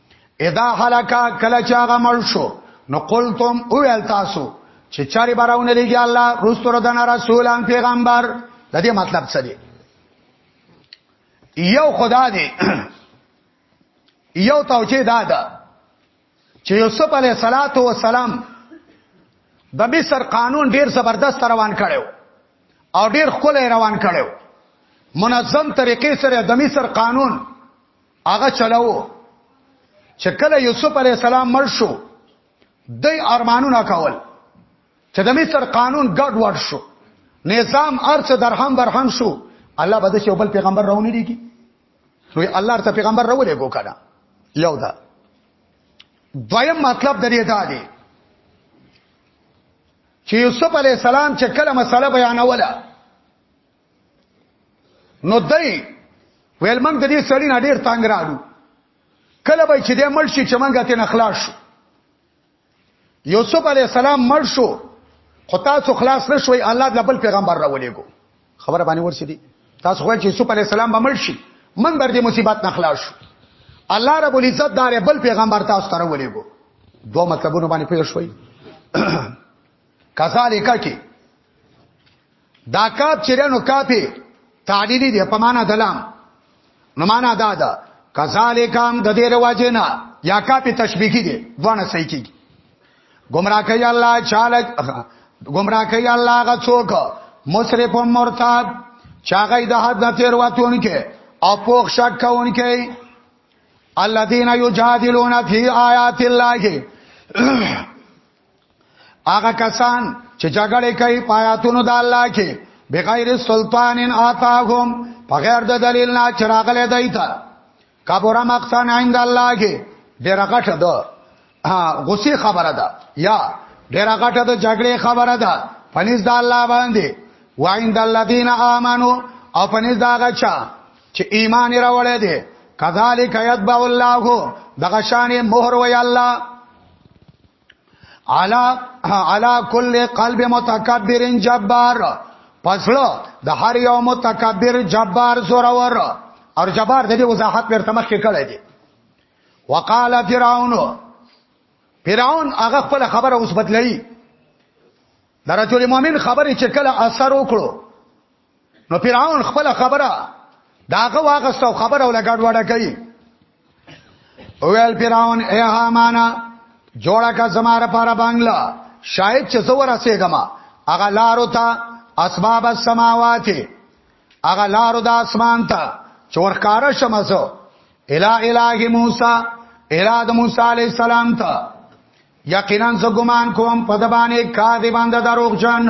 اذا حلقا کله چې هغه مړ شو نو قلتم او ول تاسو چې چاري براونه لګي الله رستور د رسولان پیغمبر د دې مطلب څه دی یو خدا دی یو توجیه دا ده چې یوسف علیه صلاتو والسلام د مصر قانون ډیر زبردست روان کړو او ډیر خپل روان کړو منظم طریقې سره د مصر قانون هغه چلاو چې کله یوسف علی السلام مړ شو د ارمانونه کول چې د مصر قانون ګډ وډ شو نظام ارڅ درهم برهم شو الله بده چې بل پیغمبر راونی دیږي نو الله ته پیغمبر راولې کو کړه یو دا دویم مطلب درې دا دی چې یوسف علی السلام چې کله مسله بیانوله نو دای ویل موږ د دې سړی نه ډیر تنگ راړو کله به چې دې مړ شي چې موږ ته نه خلاص شو یوسف علی السلام مړ شو خو تاسو خلاص نه شوي الله د بل پیغمبر راولېګو خبره باندې ورسې دي تاسو خو چې یوسف علی السلام به مړ شي من بر دې مصیبت نه خلاص شو الله رب العزت دار بل پیغمبر تاسو ته راولېګو دوه مطلبونه باندې پوه شوي کذالک کی دا کاپ چې رنو کاپي تعلیلی دی په معنا دلام نو معنا دا ده کذالک هم د دې رواجه نه یا کاپي تشبیهی دی ونه صحیح کیږي گمراه کوي الله چاله گمراه کوي الله غ څوک مصرف مرتاد چاغې د حد نه تیر واتون کې او پوښ شک کون کې الذين يجادلون في آيات الله هغه کسان چې جګړه کوي پایاتونو د الله کې بغیر سلطان آتاهم بغیر د دلیل نه چراغله دایته کبر مقصان عند الله کې ډیر غټه ده غصه خبره ده یا ډیر غټه ده جګړه خبره ده پنځ د الله باندې وعند الذين امنوا او پنځ دا غچا چې ایمان راوړې دي کذالک یتبع الله دغه شان مهر وی الله علا علا کل قلب متکبر جبار پسړه د هر یو متکبر جبار زورور او جبار د دې وضاحت ورته مخ کې کړی دی وقال فرعون فرعون هغه خپل خبره اوس بدلایي د رجل مؤمن خبرې چې کله اثر وکړو نو فرعون خپل خبره داغه واغستو خبره ولګړ وړه کوي اویل فرعون اے هامانا جوړه کا زماره لپاره بنگلا شاید چې زور اسېګما هغه لارو ته اسباب السماوات هغه لارو د اسمان ته چورکار شمسو الا اله موسی الا د موسی علی السلام ته یقینا زه ګمان کوم په د باندې کاذبان د دروغ جن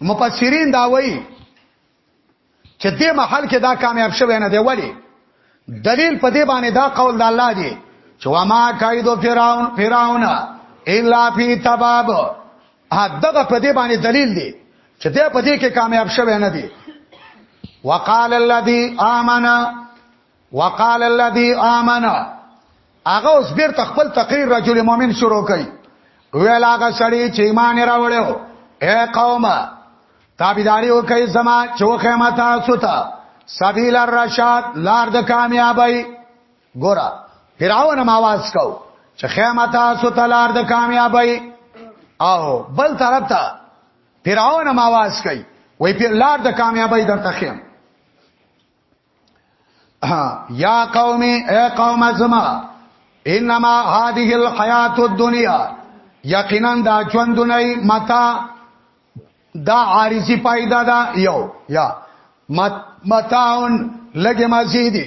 مفسرین دا وایي چې دې محل کې دا کامیاب شوه نه دی ولی دلیل په دې باندې دا قول د الله دی چې وما کایدو فرعون فرعون الا فی تباب هدغه په دې باندې دلیل دی چې دې په دې کې کامیاب شوه نه دی وقال الذي امن وقال الذي امن هغه اوس بیرته خپل تقریر رجل مؤمن شروع کړي ویل هغه سړی چې ایمان راوړیو اے قوم تابعداري وکړئ زما چوخه ما تاسو ته سبیل الرشاد لار د کامیابی ګورا فراون ما आवाज کو چې خیمه تاسو ته لار د کامیابی او بل طرف ته فراون ما आवाज کوي وای په لار د کامیابی درته خیم یا قومي اے قوم زما انما هذه الحیات الدنیا یقینا دا ژوند نه متا دا عارضی پایدا دا یو یا متاون لګه مزیدی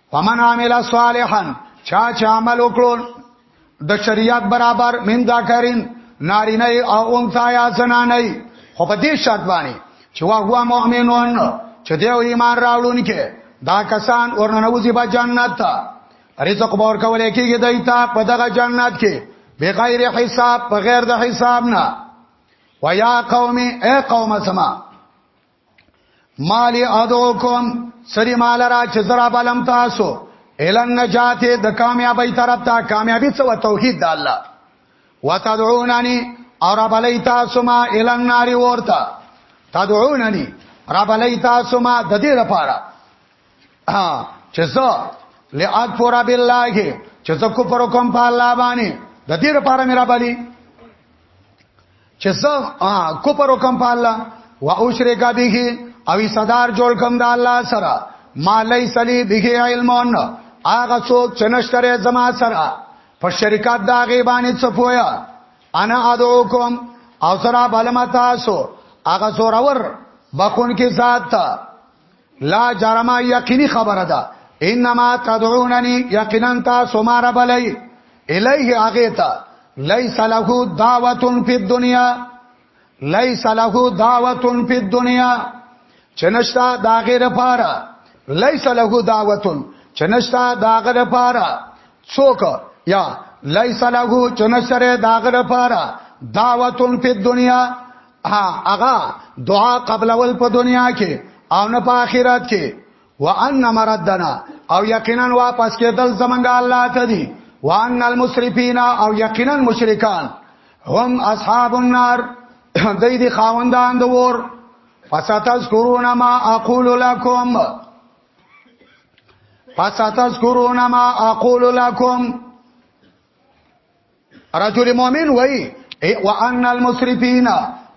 فمن عمل صالحا چا چې عمل وکړو د شریعت برابر من ذکرین نارینه او انثا یا زنانه خو په دې شرط باندې چې واغوا مؤمنون چې دیو ایمان راوړونکي دا کسان ورننوځي په جنت ته رزق باور کولای کېږي دای ته په دغه جنت کې بغیر حساب بغیر د حساب نه ويا قومي اي قوم سما مالی ادعوکم سری مال را چې زرا بلم تاسو الن نجات د کامیابی طرف ته کامیابی څه و توحید د الله وتدعوننی اور بلی تاسو ما الن ناری ورتا تدعوننی رب لای تاسو ما د دې لپاره چې زه لعق پر بالله چې زه کو پر کوم په الله باندې د دې لپاره مې رب لای چې زه کوپر وکم په الله و او شرک به او صدر جوړ کوم د الله سره ما لیس لی به علم هغه څوک چې نشتره زما سره په شرکت دا غیبانې څه پویا انا ادعوکم او سره بلمتا سو هغه زورور بخون کې ذات ته لا جرم یقینی خبره ده انما تدعوننی یقینا تاسو ما رب لای الیه اغیتا لیس له دعوتن فی الدنیا لیس له دعوتن فی الدنیا چنشتا دا غیر پارا لیس له دعوتن چنشتا دا غیر پارا څوک یا لیس له چنشره دا غیر پارا دعوتن فی الدنیا ها اغا دعا قبل ول په دنیا کې او نه په آخرت کې وان مردنا او یقینا واپس کېدل زمونږه الله ته دي وان المسرفین او یقینا مشرکان هم اصحاب النار دای دي خاوندان د ور فساتذکرون ما اقول لكم فساتذکرون ما اقول لكم رجل مؤمن وای او ان المسرفین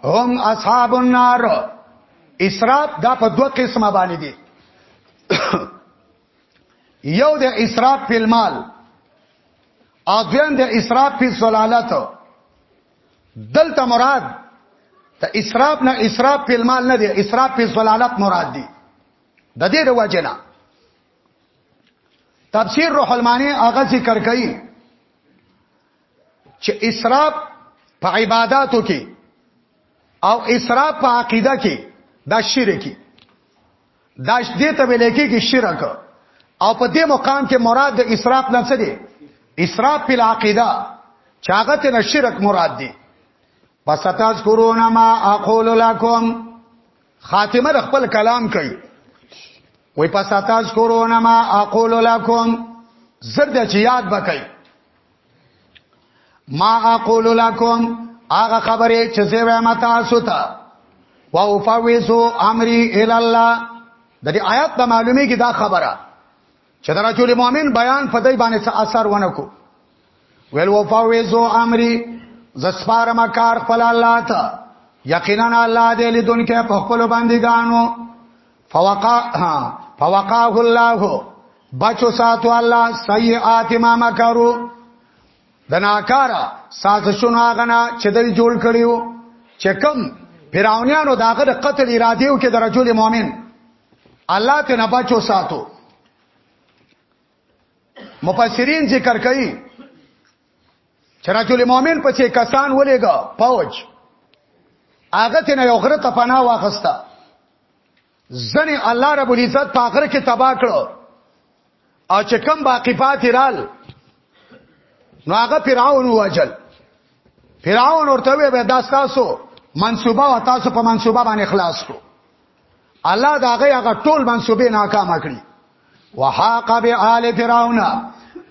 هم اصحاب النار اسراف دا په دوه قسمه باندې دي یو د اسراف په المال او دویم د اسراف په زلالت دلته مراد ته اسراف نه اسراف په المال نه دی اسراف په زلالت مراد دی د دې د وجنه تفسیر روح المانی هغه ذکر کوي چې اسراف په عبادتو کې او اسراف په عقیده کې دا شرکی دا دې ته ویل کېږي شرک او په دې مقام کې مراد د اسراف نه څه دی اسراف په عقیده چاغت نه شرک مراد دی پس تاسو کورونا ما اقول لكم خاتمه د خپل کلام کوي وای پس تاسو کورونا ما اقول لكم زرد چې یاد بکای ما اقول لكم هغه خبره چې زه وایم تاسو ته واو فویسو امری ال الله د دې آیات په معلومه کې دا خبره چې د رجل مؤمن بیان په دای باندې څه اثر ونکو ویل وفاوزو امری ز سپارم کار خپل الله ته یقینا الله دې لیدونکو په خپل بندګانو فوقا فوقاه الله بچو ساتو الله سیئات ما مکرو د ناکارا سازشونو هغه نه چې دوی جوړ کړیو چې کم فراونیانو داغه د قتل ارادیو کې د رجل مؤمن الله ته نه بچو ساتو مفسرین ذکر کوي چې رجل مؤمن په څه کسان ولېګا پوج هغه ته نه یو غره ته پناه واخستا ځنې الله رب العزت په اخر کې تبا کړو او چې کم باقی پاتې رال نو هغه فرعون وجل فرعون ورته وی به دا تاسو منسوبه او تاسو په منسوبه باندې خلاص کو الله دا غي هغه ټول منسوبې ناکام کړی وحاق بآل فرعون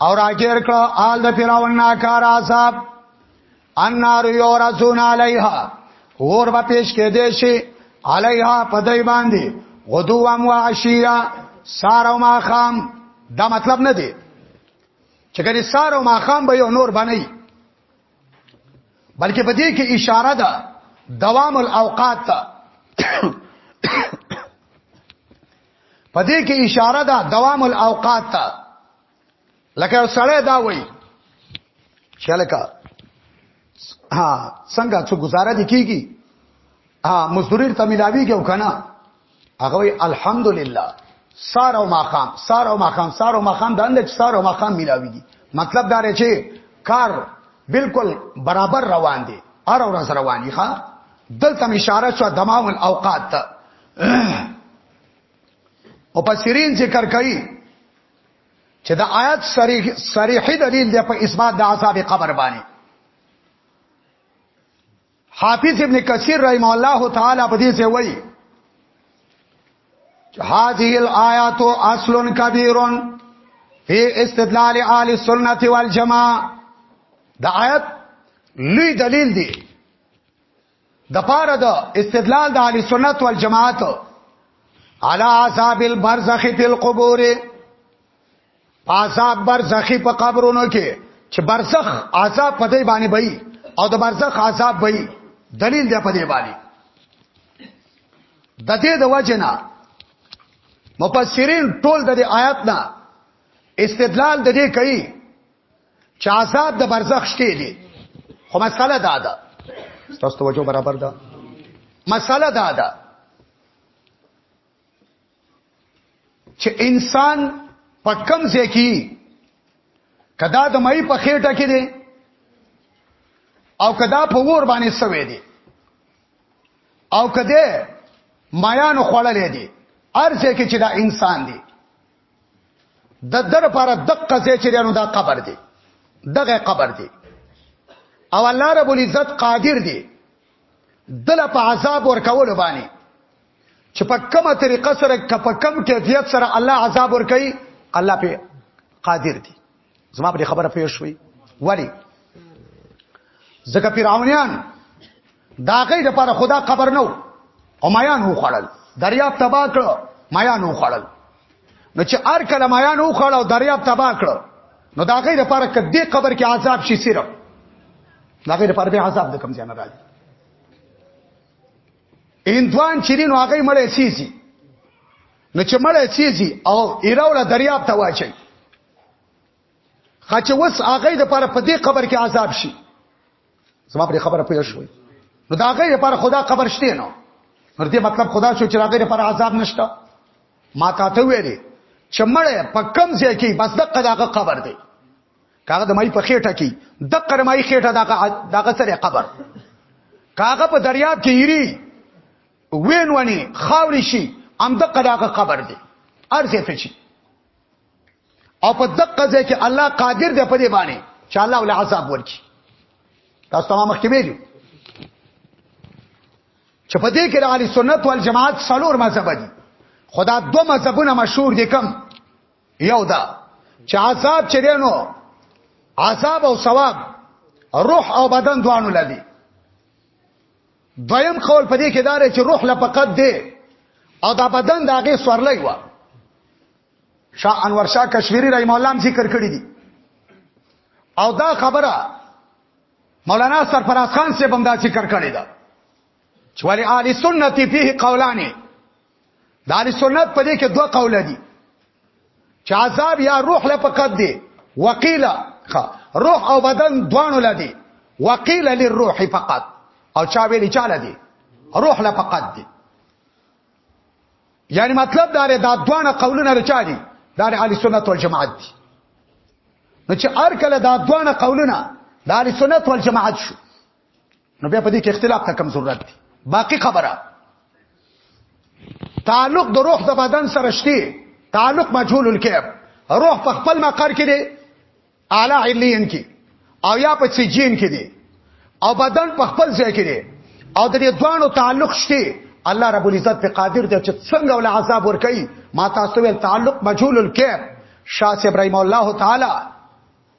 او راګر کړه آل د فرعون ناکار عذاب النار یورسون علیها اور به پیش کې دې شي علیها پدای باندې غدو ام وعشیا سار او ماخام دا مطلب نه دی چې کله سار او ماخام به یو نور بنئ بلکې په دې کې اشاره ده دوام الاوقات ته په دې کې اشاره ده دوام الاوقات ته لکه سړی دا وایي چې لکه ها څنګه څو گزاره دي کیږي ها مزدوري ته ملاويږي او کنه هغه وی الحمدلله سار او ماقام سار او ماقام سار او ماقام دا نه چې سار او ماقام ملاويږي مطلب دا رې چې کار بالکل برابر روان دي ار ورځ روان دي ښا دلته اشاره شو دمام الاوقات ته او پسرین ذکر کوي چې دا آیات صریح صریح دلیل دی په اثبات د عذاب قبر باندې حافظ ابن کثیر رحم الله تعالی په دې څه وایي هذه الآیات اصل کبیر فی استدلال اهل السنت والجماعه دا آیت لوی دلیل دی د پاره د استدلال د اهل سنت والجماعت علی عذاب البرزخ فی القبور عذاب برزخی په قبرونو کې چې برزخ عذاب په دې باندې وي او د برزخ عذاب وي دلیل دی په دې باندې د دې د وجنه مفسرین ټول د دې آیات نه استدلال د دې کوي چې عذاب د برزخ شته دي خو مسله دا ده تاسو توجه برابر ده مسله دا ده چې انسان په کم ځای کې کدا د مې په خېټه کې دی او کدا په ور باندې سوي دی او کده مایانو خړلې دی ارزه کې چې دا انسان دی د در لپاره دقه ځای چې رانو دا قبر دی دغه قبر دی او الله رب العزت قادر دی دله په عذاب ورکول باندې چې په کومه طریقه سره کپ کم کیفیت سره الله عذاب ور کوي الله په قادر دی زما په خبره پوه شوي ولی ځکه فرعونیان دا غي د پر خدا قبر نو او مایان هو خړل دریاب تبا کړ مایان هو خړل نو چې ار کله مایان وخړ او دریاب تبا کړ نو دا غي لپاره کدي قبر کې عذاب شي صرف دا غي لپاره به عذاب د کم ځای نه راځي اندوان چیرینو هغه مړې سیسی نو چې مړې سیسی او ایراوله دریاب ته واچي خچ وس هغه د پر په دې قبر کې عذاب شي زما پر خبره پوه شوي نو دا هغه لپاره خدا قبر شته نو پر دې مطلب خدا شو چې هغه لپاره عذاب نشته ما تا ته ویلې چې مړ په کم ځای کې بس دغه دغه قبر دی کاغه د مای په خېټه کې د قرمای خېټه دغه دغه سره قبر کاغه په دریاب کې یری وین ونی خاوري شي ام دغه دغه قبر دی ارزه فچی او په دقه ځای کې الله قادر دی په دې باندې چې الله ول عذاب ورکړي تاسو تمام مخکې ویلو چې په دې کې د اهل سنت والجماعت څلور مذهب دي خدا دو مذهبونه مشهور دي کم یو دا چې عذاب چې دینو عذاب او ثواب روح او بدن دوانو لدی دویم قول په دې کې دار چې روح له فقط دی او دا بدن دا غي سورلای و شاه انور شاه کشمیری رحم الله هم ذکر کړی دی او دا خبره مولانا سرفراز خان سے بم دا ذکر کړی دا چې ولی اهل سنت فيه قولان دا اهل سنت په دې کې دوه قول دي چې عذاب یا روح له فقط دی وقیل روح او بدن دوانو لدی وقیل للروح فقط او چا ویلی چا لدی روح له فقط دی یعنی مطلب دا لري دا دوانه قولونه رچا دي دا اهل سنت والجماعت دي نو چې ار کله دا دوانه قولونه د اهل سنت والجماعت شو نو بیا په دې کې اختلاف ته کم ضرورت دی باقی خبره تعلق د روح د بدن سره شته تعلق مجهول الکیف روح په خپل مقر کې دی اعلی علین کې او یا په سجین کې دی او بدن په خپل ځای کې دی او د دې دوانو تعلق شته الله رب العزت په قادر دی چې څنګه ول عذاب ور کوي ما تاسو ول تعلق مجهول الکیف شاه ابراهیم الله تعالی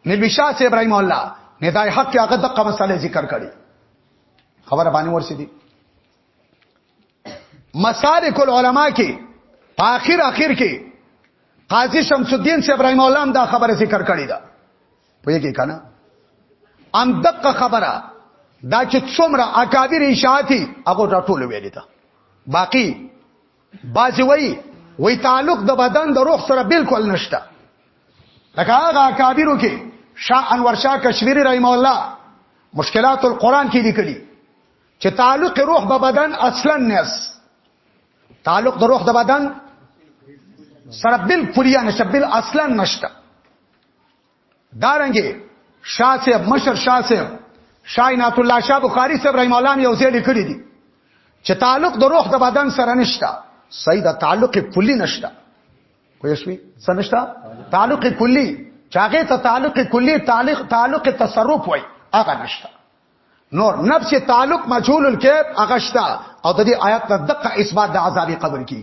نبی شاه سے ابراهيم الله ندای حق کې هغه دغه مسله ذکر کړي خبره باندې ورسې دي مسالک العلماء کې اخر اخر کې قاضي شمس الدین سے ابراهيم الله هم دا خبره ذکر کړي ده پوهه کې کنه ام دغه خبره دا چې څومره اکابر اشاعتي هغه راټول ویل دي باقی بازی وای وای تعلق د بدن د روح سره بالکل نشته لکه هغه کابیرو کې شاه انور شاه کشمیری رحم الله مشکلات القرآن کې لیکلي چې تعلق روح به بدن اصلا نس تعلق د روح د بدن سره بالکل یا نشته بل اصلا نشته دارنګه شاه صاحب مشر شاه صاحب شاینات الله شاه بخاری صاحب رحم الله یو ځای لیکلی دی چې تعلق د روح د بدن سره نشته صحیح د تعلق کلی نشته پوه شئ څه نشته تعلق کلی چاغه ته تعلق کلی تعلق تعلق تصرف وای هغه نشته نو نفس تعلق مجهول الکیف اغشتا او د دې آیات نه دقه اثبات د عذاب قبر کی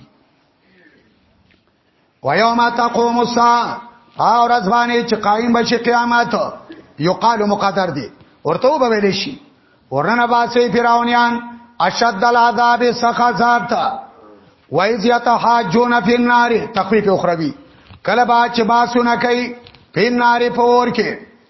و یوم تقوم الساعه او رزبانی چې قائم بشي قیامت یقال مقدر دی ورته وبویل شي ورنه باسي فراونیان اشد العذاب سخا ذات و اذ يتحاجون في النار تخفيف اخروی کله با چې باسونه کوي په نار پور کې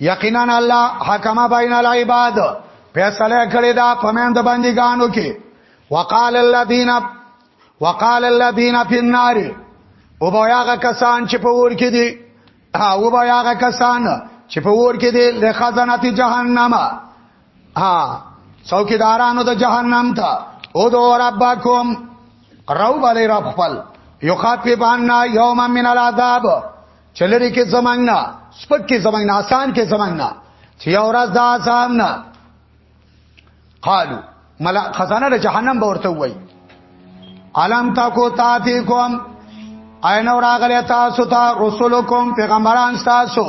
یقینا الله حکم بین العباد فیصله کړی دا پمند بندګانو کې وقال الذين وقال الذين في النار او بیاغه کسان چې په ور کې دي او بیاغه کسان چې په ور کې دي له خزانه جهنم ها څوکیدارانو د جهنم ته او دو ربکم رو بلی رب خپل یخفف عنا یوما من العذاب چلری کې زمنګ نه سپک کې زمنګ نه آسان کې زمنګ نه چې یو ورځ دا آسان نه قالو ملا خزانه د جهنم به ورته وای علم تا کو تا تی کوم عین اور اغلی تاسو ته رسولکم پیغمبران تاسو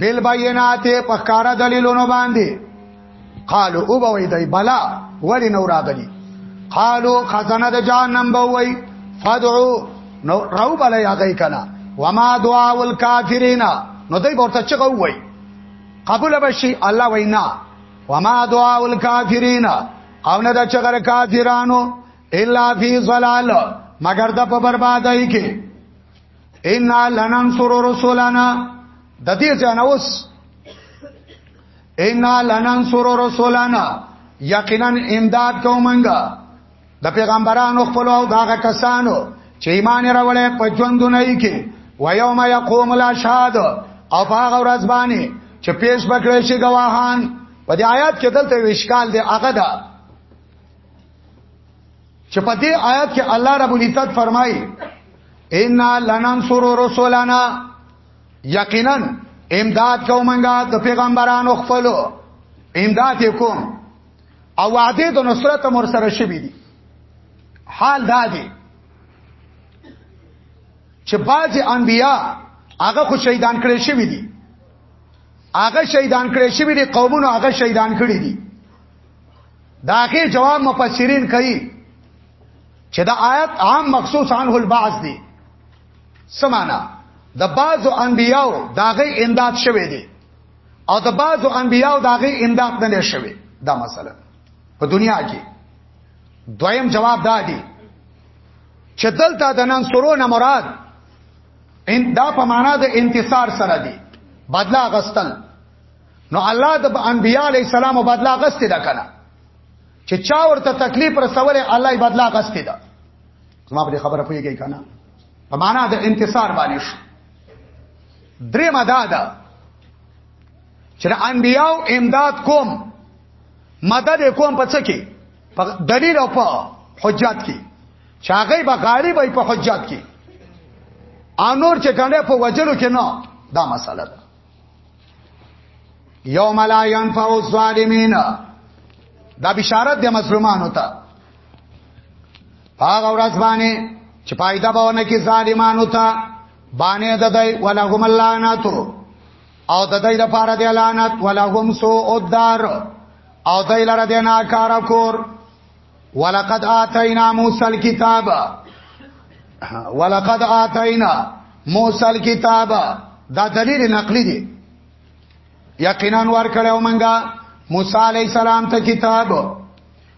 بل بینات په کار دلیلونو باندې قالو او بوي دی بلا ولی نو راغلی قالو خزنه د جهنم بوي فدعو نو رو بلا یا غی کنا وما دعاء الكافرین نو دی ورته چغه وای قبول بشي الله وینا وما دعاء الكافرین او نه د چغره کافرانو الا فی ضلال مگر د په بربادای کې ان لننصر رسولنا د دې ځنوس ان لننصر رسولنا یقینا امداد کومنګا د پیغمبرانو خپل او داغه کسانو چې ایمان راولې په ژوندونه یې کې و یوم یقوم الاشهاد او هغه ورځ باندې چې پیش بکړې شي گواهان په دې آیات کې دلته وشکال دی هغه دا چې په دې آیات کې الله رب العزت فرمایي ان لننصر رسولنا یقینا امداد کومنګا د پیغمبرانو خپل امداد کوم او وعده د نصرت مر سره شوی دي حال دا دی چې بعض انبیا هغه خو شهیدان کړي شوی دي هغه شهیدان کړي شوی دي قومونو هغه شهیدان کړي دي داغه جواب مفسرین کوي چې دا آیت عام مخصوص عنه البعض دی سمانا د بعضو انبیاو داغه امداد شوه دی او د بعضو انبیاو داغه امداد نه شوه دا مسله په دنیا کې دویم جواب دا دی چې دلته د نن سرونه مراد ان دا په معنا د انتصار سره دی بدلا غستل نو الله د انبیاء علی السلام بدلا غستې ده کنه چې چا ورته تکلیف رسوله الله یې بدلا غستې ده زما په خبره پوهیږئ کنه په معنا د انتصار باندې شو درې ماده ده چې انبیاو امداد کوم مدد کوم په څه کې په دلیل او په حجت کې چې هغه به غالب وي په حجت کې انور چې کنده په وجلو کې نه دا مسله ده یوم لا ينفع الظالمین دا بشارت د مظلومانو ته هغه ورځ باندې چې پایدا باونه کې ظالمانو ته باندې ددای ولهم اللعنات او ددای د پاره دی لعنت ولهم سوء الدار او دای لره د ناکار کور ولقد آتینا موسی الكتاب ولقد آتینا موسی الكتاب دا دلیل نقلی دی یقینا ور کړو منګه موسی علی السلام ته کتاب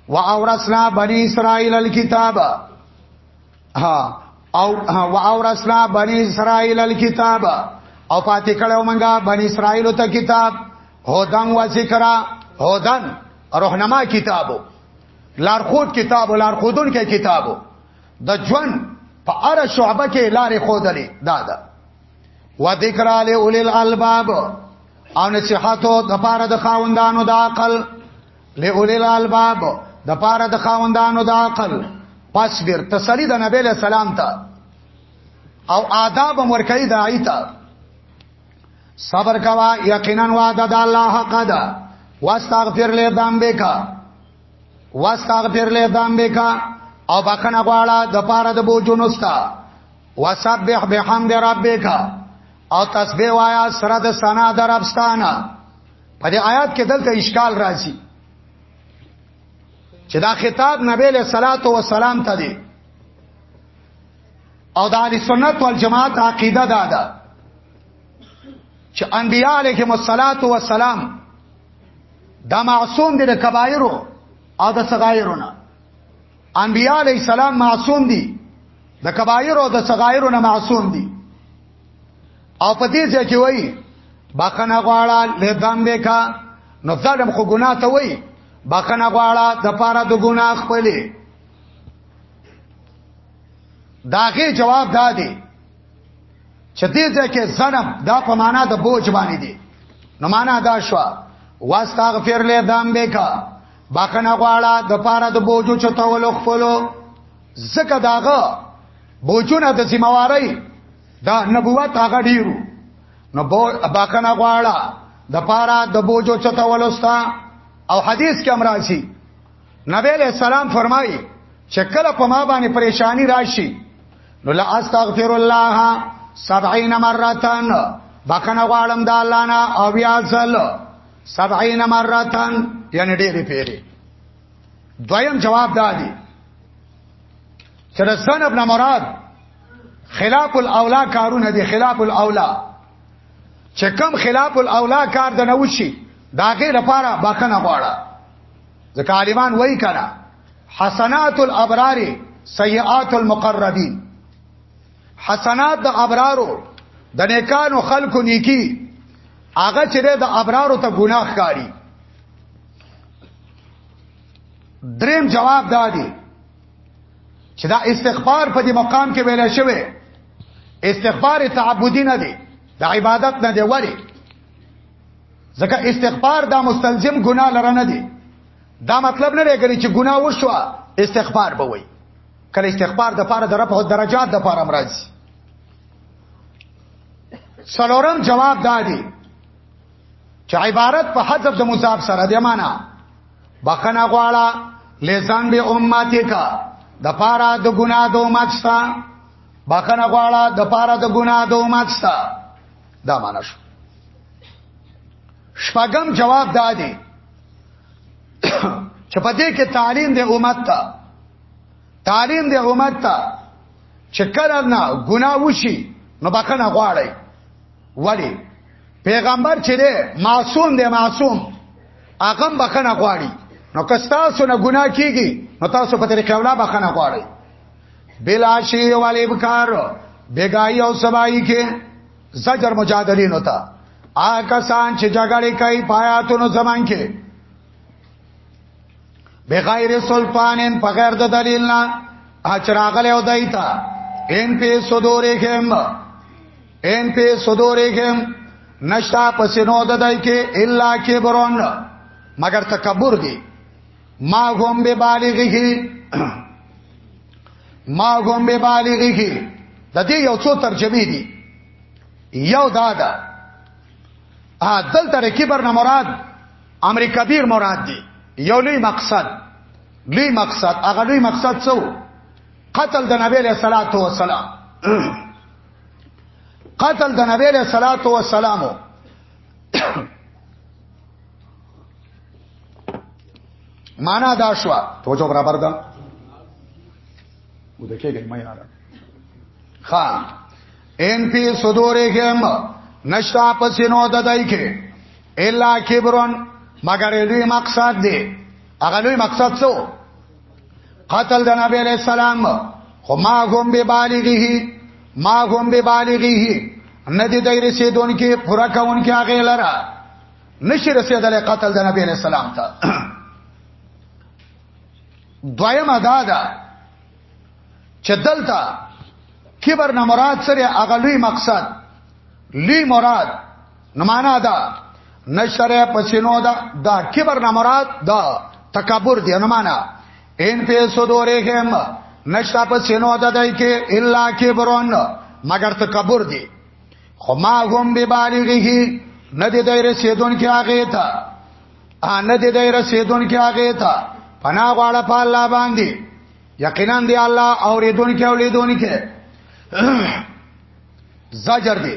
واورثنا بني اسرائيل الكتاب ها او واورثنا بني اسرائيل الكتاب او پاتې کړو مونږه بني اسرائيل ته کتاب هودن و ذکر هودن رهنما کتابو لارخود کتابو لارخودون کې کتابو د ژوند په اړه شعبه کې لارې خودلې دا ده و ذکر علی اولل الباب او نصيحتو د پاره د خاوندانو د عقل لئولی الالباب د پاره د خاوندانو د عقل پس بیر تسلی د نبی له سلام ته او آداب مرکې دای ته صبر کوا یقینا وعده د الله حق ده واستغفر له ذنبک واستغفر له ذنبک او بخنه غواړه د پاره د بوجونو ستا وسبح بحمد ربک او تسبیح وایا سره د سنا دربستانه په دې آیات کې دلته اشکال راځي چې دا خطاب نبی له صلوات و سلام ته دی او د اهل سنت والجماعت عقیده دا ده چې انبیاء علیهم الصلاۃ والسلام دا معصوم دي د کبایرو او د صغایرو نه انبیاء علیه السلام معصوم دي د کبایرو او د صغایرو نه معصوم دي او په دې ځای کې وایي بخنه غواړه له ذنب کا نو ظالم خو ګناه ته وایي بخنه غواړه د پاره د ګناه خپلې داغه جواب دا دی چې دې ځکه ظلم دا په معنا د بوج باندې دی نو معنا دا شو واستغفر له ذنبک بخنه غواړه د پاره د بوجو چتولو خپلو زکه داغه بوجونه د ذمہواری دا نبوت هغه ډیرو نو باکنه غواړه د پارا د بوجو چته ولستا او حدیث کې امرازي نبی له سلام فرمایي چې کله په ما باندې پریشانی راشي نو لا استغفر الله 70 مرتان بکنه غواړم د الله نه او بیا ځل 70 مرتان یعنی ډېری پیری دویم جواب دا دی چې د سن ابن مراد خلاف الاولا کارونه دي خلاف الاولا چې کم خلاف الاولا کار د نوشي دا غیر لپاره بخنه غواړه ځکه عالمان وایي کړه حسنات الابرار سیئات المقربین حسنات د ابرارو د نیکانو خلکو نیکی هغه چې د ابرارو ته ګناه کاری دریم جواب دا دی چې دا استغفار په دې مقام کې ویل شوی استغفار تعبدی نه دی د عبادت نه دی وری ځکه استغفار دا مستلزم ګناه لره نه دی دا مطلب نه لري چې ګناه وشو استغفار به وي کله استغفار د پاره د رب او درجات د پاره مرز سلورم جواب دادی چې عبارت په حذف د مضاف سره دی معنا بخنه غواړه لسان به امته کا د پارا د ګنا د امت ستا بخنه غواړه د پارا د ګنا د امت ستا دا معنا شو شپږم جواب دا دی چې په دې کې تعلیم د امت ته تعلیم د امت ته چې کله نه ګنا وشي نو بخنه غواړي ولی پیغمبر چې دی معصوم دی معصوم هغه بخنه غواړي نو که تاسو نه ګناه کیږي نو تاسو په طریقې ولا بخنه غواړي بلا شی ولی ابکار بیګای او سبای کې زجر مجادلین ہوتا آ کسان چې جګړه کوي پایاتونو زمان کې بغیر سلطانن په غیر د دلیل نه اچراغله او دایتا ان په صدورهم ان په صدورهم نشتا پسینو د دای کې الا کې برون مگر تکبر دی ما هم به بالغی ما هم به بالغی د دې یو څو ترجمه دي یو دا ده ا دلته کبر نه مراد امر کبیر مراد دی یو لوی مقصد لوی مقصد هغه لوی مقصد څو قتل د نبی له صلوات و سلام قتل د نبی له صلوات و سلام معنا دا شو ته جو برابر ده و دکې ګل مې نه خان ان پی صدورې هم نشتا پسینو د دای کې الا کبرون مگر لوی مقصد دی هغه لوی مقصد څه قتل د نبی علیہ السلام خو ما هم به بالغه ما هم به بالغه ندی دای رسیدون کې پورا کون کې هغه لرا نشي رسیدل قتل د نبی علیہ السلام ته دویم ادا ده چې دلته کبر نه مراد سره اغلوی مقصد لی مراد نو معنا دا نشره پسینو دا دا کبر نه مراد دا تکبر دی نو معنا ان په صدورهم نشتا په سینو د دای کې الا کبرون مگر تکبر دی خو ما هم به بالغه نه دی دای رسیدون کې هغه تا ان دی دای رسیدون کې هغه تا پنا غواړه په الله باندې یقینا دی الله اوریدون کې اولیدون کې زجر دی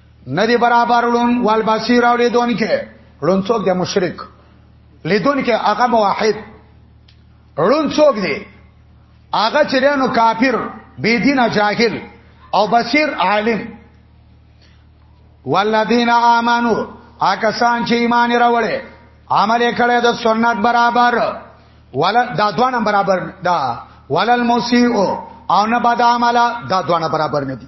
نه دی برابر لون وال بصیر او لیدون کې لون څوک دی مشرک لیدون کې هغه موحد لون څوک دی هغه چې نو کافر بی دین جاهل او بصیر عالم والذین آمنو آکسان چې ایمان راوړې عمل کړي د سنت برابر ول دا دوه برابر دا ولل موسی او نه بد عمل دا دوه برابر نه دي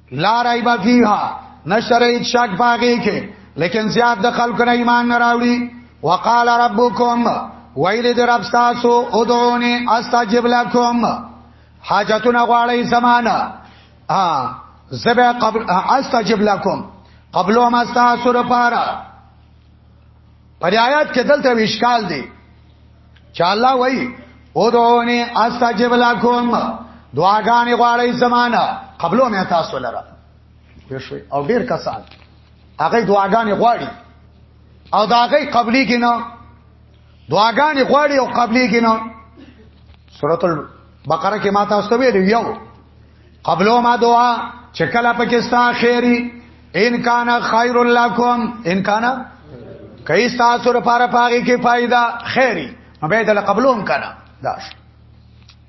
لا رای با فیها نشریت شک باغی کې لیکن زیاد د خلکو نه ایمان نه راوړي وقال ربکم ویل د رب تاسو ادعونی استجب لكم حاجتونه غواړی زمانہ ها زبه قبل استجب لكم قبلو ما تاسو لپاره پر آیات کې دلته وشکال دی چې الله وایي او دونی استجب لکم دعاګانې غواړی زمانہ قبلو مې تاسو لره پښوی او ډیر کسان هغه دعاګانې غواړي او دا هغه قبلي کې نه دعاګانې غواړي او قبلي کې نه سورۃ البقره کې ما تاسو ویل یو قبلو ما دعا چې کله پاکستان خیری ان کان خیر لکم ان کان کای تاسو لپاره پاګه کې فائدہ خیری مبه دل قبلوم کنا داش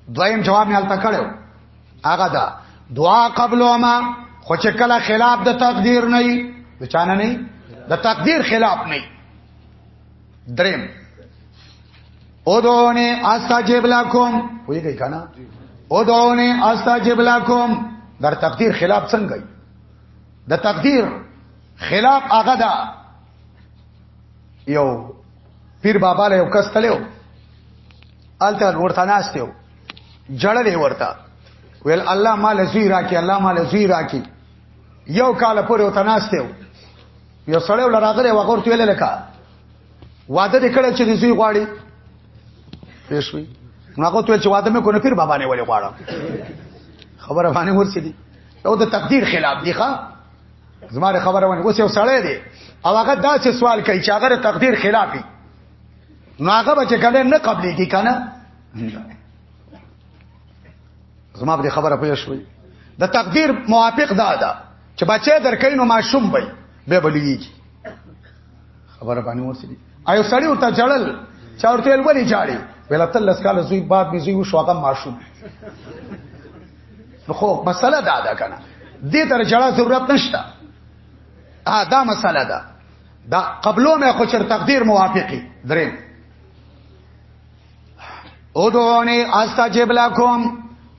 دویم جواب نه الته کړو هغه دا دعا قبلو ما خو چې کله خلاف د تقدیر نه وي بچانه نه د تقدیر خلاف نه دریم ادعونی استجب لکم وی گئی کنا ادعونی استجب لکم در تقدیر خلاف څنګه د تقدیر خلاف هغه دا یو پیر بابا له یو کس تلو الته ورته ناشته جړلې ورته ویل الله مال زوی راکی الله مال زوی راکی یو کال پورې وته ناشته یو سړی ولراغره وغور تیل لکه واده دې کړه چې دې زوی غواړي پېښوي نو هغه ته چې واده مې کو نه پیر بابا نه ولې غواړم خبره باندې ورسې دي او د تقدیر خلاف دی ښا زماره خبره باندې اوس یو سړی دی او هغه داسې سوال کوي چې هغه تقدیر خلاف دی نو هغه به چې کله نه قبلېږي کنه زما به خبره پوه شوي د تقدیر موافق دا ده چې بچي درکې نو ماشوم به به بلیږي خبره باندې ورسېږي آیو سړی ورته جړل چا ورته ولې جاړي ویل تل لس کال زوی بعد می زوی وشو هغه ماشوم نو خو مسله دا ده کنه دې تر جړه ضرورت نشته ا دا مسله ده دا قبلو مې خو چر تقدیر موافقي درې او دونی استجب لکم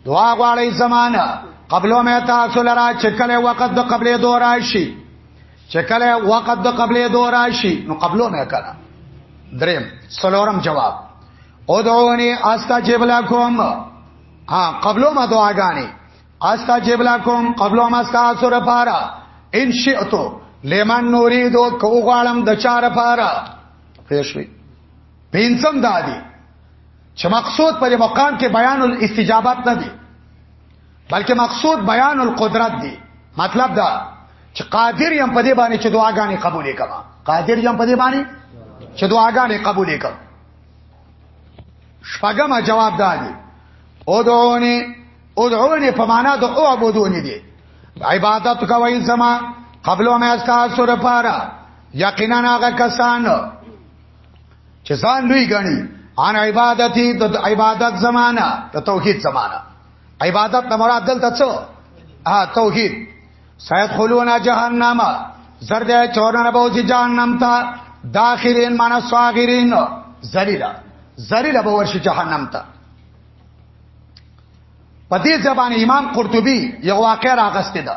دعا غواړی زمانہ قبلو مې تاسو لرا چکله وخت د قبلې دور راشي چکله وخت د قبلې دور راشي نو قبلو مې کړه دریم سلورم جواب او دونی استجب لکم ها قبلو ما دعاګانی استجب لکم قبلو ما تاسو لپاره ان شئتو لمن نوریدو کو غالم د چار لپاره پېښوي پنځم دا دی چې مقصود په مقام کې بیان الاستجابات نه دی بلکې مقصود بیان القدرت دی مطلب دا چې قادر یم په دې باندې چې دعاګانې قبولې کما قادر یم په دې باندې چې دعاګانې قبولې کما شپږم جواب دا دی او دعونی او دعونی په معنا د او عبودونی دی عبادت کوي زما قبلو مې استاسو لپاره یقینا هغه کسان چې ځان لوی غني ان عبادتي د عبادت زمانہ د توحید زمانہ عبادت نه مراد دلته څه ها توحید سید خلونا جهنم زرد چورن بوزي جهنم ته داخرین معنا صاغرین ذلیلا ذلیلا به ورشي جهنم ته په دې ځبان امام قرطبي یو واقع راغسته ده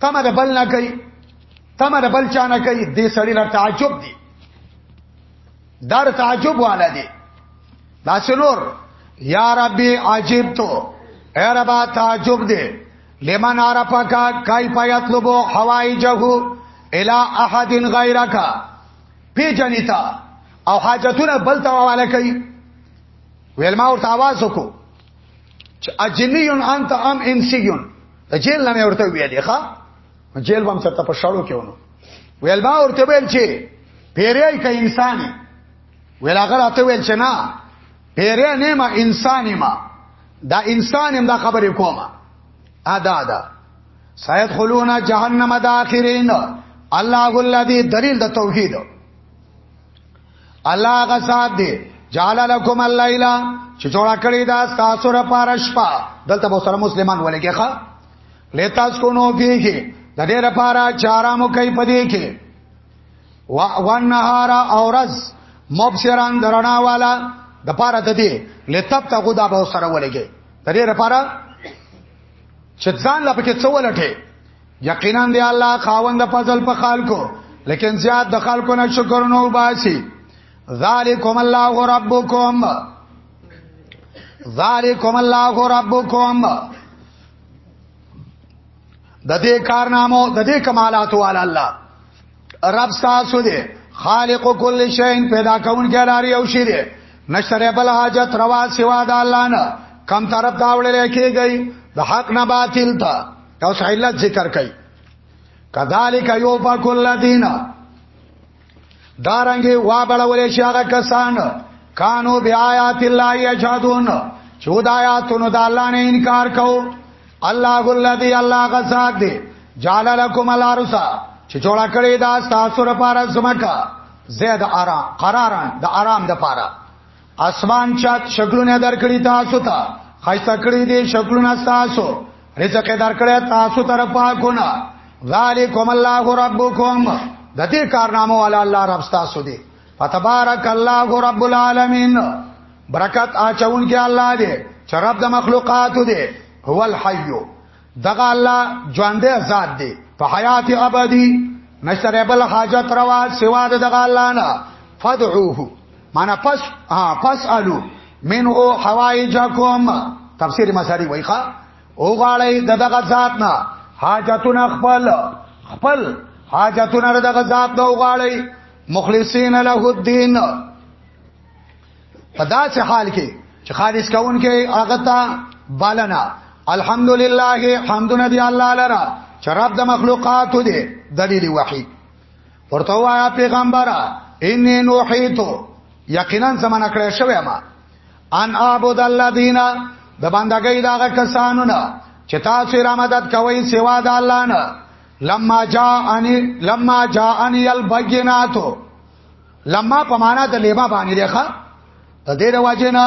تمه د بل نه کوي تمه د بل چا نه کوي دې سړی را تعجب دی دار تعجب والا دی دا سنور یا ربی عجیب تو اے ربا تعجب دی لمن عرفا کا کای پایت لبو حوائی جہو الى احد غیرہ کا پی جنیتا او حاجتونه بل تواواله کوي ویل ما ورته आवाज وکړو چې اجنیون انت ام انسیون د جیل نامې ورته ویلې ښا جیل بم سره په شړو کې ونه ویل ما ورته ویل چې پیرای ک انسان ویل هغه راته ویل چې نه پیرای نه ما انسان ما دا انسان هم دا خبرې کومه ادا ادا سید خلونا جهنم داخرین الله الذی دلیل د توحید الله غزاد دی جعل لكم الليل چې جوړ کړی دا تاسو را پاره شپه دلته به سره مسلمان ولګي ښا لتاس کو نو پیږي د دې را پاره چارامو کوي پدې کې وا ونهار اورز مبصران درنا والا د پاره د دې لتب ته خدا به سره ولګي د دې را پاره چې ځان لپاره کې څو ولټه یقینا دی الله خاوند فضل په خلکو لیکن زیاد د خلکو نه شکر نو باسي ذالکم الله ربکم ذالکم الله ربکم د دې کارنامو د دې کمالات وال الله رب تاسو دې خالق کل شی پیدا کون کې لري او شی دې نشره بل حاجت روا سوا د الله نه کم طرف دا وړل کېږي د حق نه باطل ته دا اوس علت ذکر کوي کذالک یوفا کل دین دارنګي وا بلولې شي هغه کسان کانو بیاات الله یجادون چود آیاتونو د الله نه انکار کو الله الذی الله غزاد دی جعل لكم الارض چې جوړ کړی دا تاسو لپاره زمکا زید آرام قرارن د آرام د پاره اسمان چات شکلونه درکړي تاسو ته خایسته کړی دي شکلونه تاسو رزق درکړی تاسو تر پاکونه ذالکم الله ربکم د دې کارنامو والا الله رب تاسو دی فتبارک الله رب العالمین برکت اچون کې الله دې چې رب د مخلوقات دې هو الحي دغه الله ژوندې ذات دی په حیات ابدی نشتره بل حاجت روا سوا دغه الله نه فدعوه معنا پس ها پس الو من او حوائجکم تفسیر مساری وای ښا او غاړی دغه ذات نه حاجتونه خپل خپل حاجتونه دغه ذات نه او غاړی مخلصین له الدين په داسې حال کې چې خالص کون کې هغه ته بالنا الحمدلله حمدنا دی الله لرا چې رب د مخلوقات دی دلیل وحی ورته وایا پیغمبره ان نوحیتو یقینا زمانہ کړی شوی ما ان اعبد الذین د بندګۍ داغه کسانو نه چې تاسو را مدد کوئ سوا د الله نه لما جاءنی لما جاءنی البیناتو لما په معنا د لیما باندې دی ښا د دې رواجه نه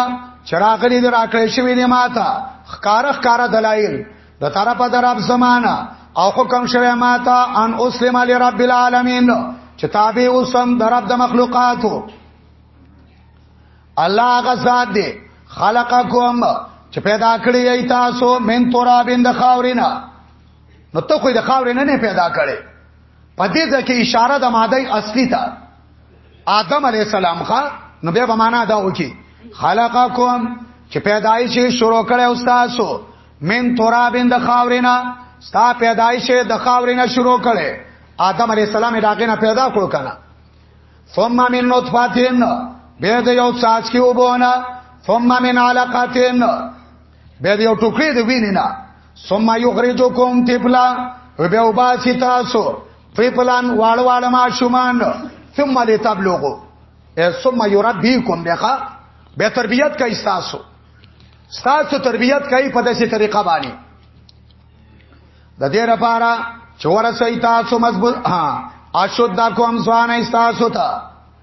چراغلی د راکړې شوی نه ماته خکار خکار دلایل د طرفه در رب زمانہ او حکم شوی ماته ان اسلم علی رب العالمین چې تابع اوسم د رب د مخلوقاتو الله غزاد دی خلقکم چې پیدا کړی ای تاسو من ترابین د خاورینا نو ته خو د خاورې نه نه پیدا کړي په دې ځکه اشاره د ماده اصلي ته آدم علی السلام ښا نو به معنا دا وکي خلقکم چې پیدایش شروع کړي او تاسو من ترابین د خاورینا ستا پیدایش د خاورینا شروع کړي آدم علی السلام داګه نه پیدا کړو کنه ثم من نطفه به د یو ساس کې وبونه ثم من علقه به یو ټوکړي د وینې نه ثم یخرجکم طفلا وبیا وباسی تاسو طفلان واړ واړ ما شومان ثم لتبلغوا ثم يربيكم بها به تربيت کوي تاسو تاسو تربيت کوي په داسې طریقه باندې د دې لپاره چې ورسې تاسو مضبوط ها اشد کوم ځوان تاسو ته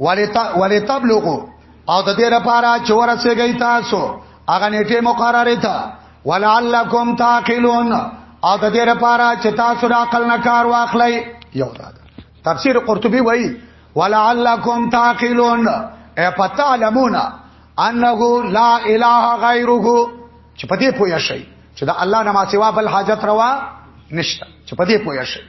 ولی تبلغو او د دې لپاره چې ورسېږئ تاسو هغه نیټه مقرره ده ولعلکم تعقلون او د دې لپاره چې تاسو د عقل نه کار واخلئ یو دا تفسیر قرطبي وایي ولعلکم تعقلون اي فتعلمون انه لا اله غیره چې په دې پوه شئ چې د الله نه ما سوا بل حاجت روا نشته چې په دې پوه شئ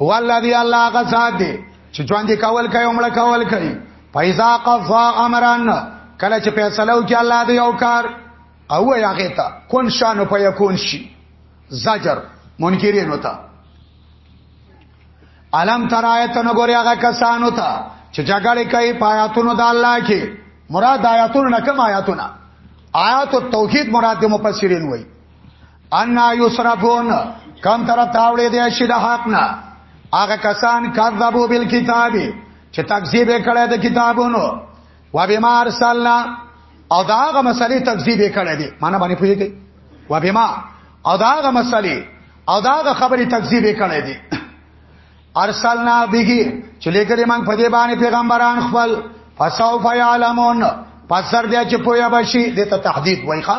هو الذي الله غزاد دی چې ژوند کول کوي عمر کول کوي فایزا قضا امران کله چې فیصله وکړي الله دی یو کار او یا غیتا کون شانو په یکون شي زجر منکرین وتا علم ترایت نو ګوریا غا کسانو ته چې جګړه کوي پایاتونو د الله کې مراد آیاتونو نه کوم آیاتونه آیات التوحید مراد د مفسرین وایي ان یصرفون کم تر تاوړې دي شي د حق نه هغه کسان کذبوا بالکتاب چې تکذیب کړي د کتابونو و بما ارسلنا او دا هغه مسلې تکذیب کړي دي معنا باندې پوهیږي و بما او دا هغه مسلې او دا هغه خبرې تکذیب کړي دي ارسلنا بيګي چې لګري موږ په دې باندې پیغمبران خپل فسوف يعلمون پس سر دې چې پوهه بشي دې ته تحدید وایخه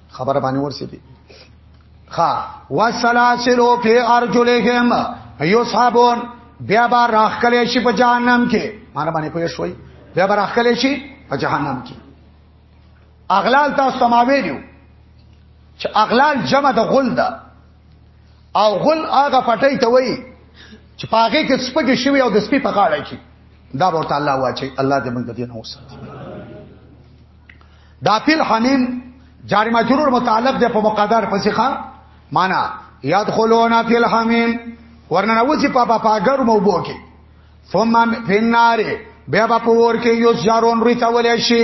خبر باندې ورسېدي خا وسلاسلو فی ارجلهم یصحبون بیا به راخلې شي په جهنم کې معنی باندې پوه شوي بیا به راخلې شي په جهنم کې اغلال تاسو سماوي دیو چې اغلال جمع د غل ده او غل هغه پټي ته وایي چې پاګه کې سپګې شوی او د سپي په غاړه کې دا ورته الله واچي الله دې موږ دې نه وساتي دا فل حمیم جاری مجرور متعلق دی په مقدر پسې ښا معنا يدخلون فی الحمیم ورننه وځي په پا پاګر موبو کې ثم فی النار بیا په پور کې یو ځارون ریته ولې شي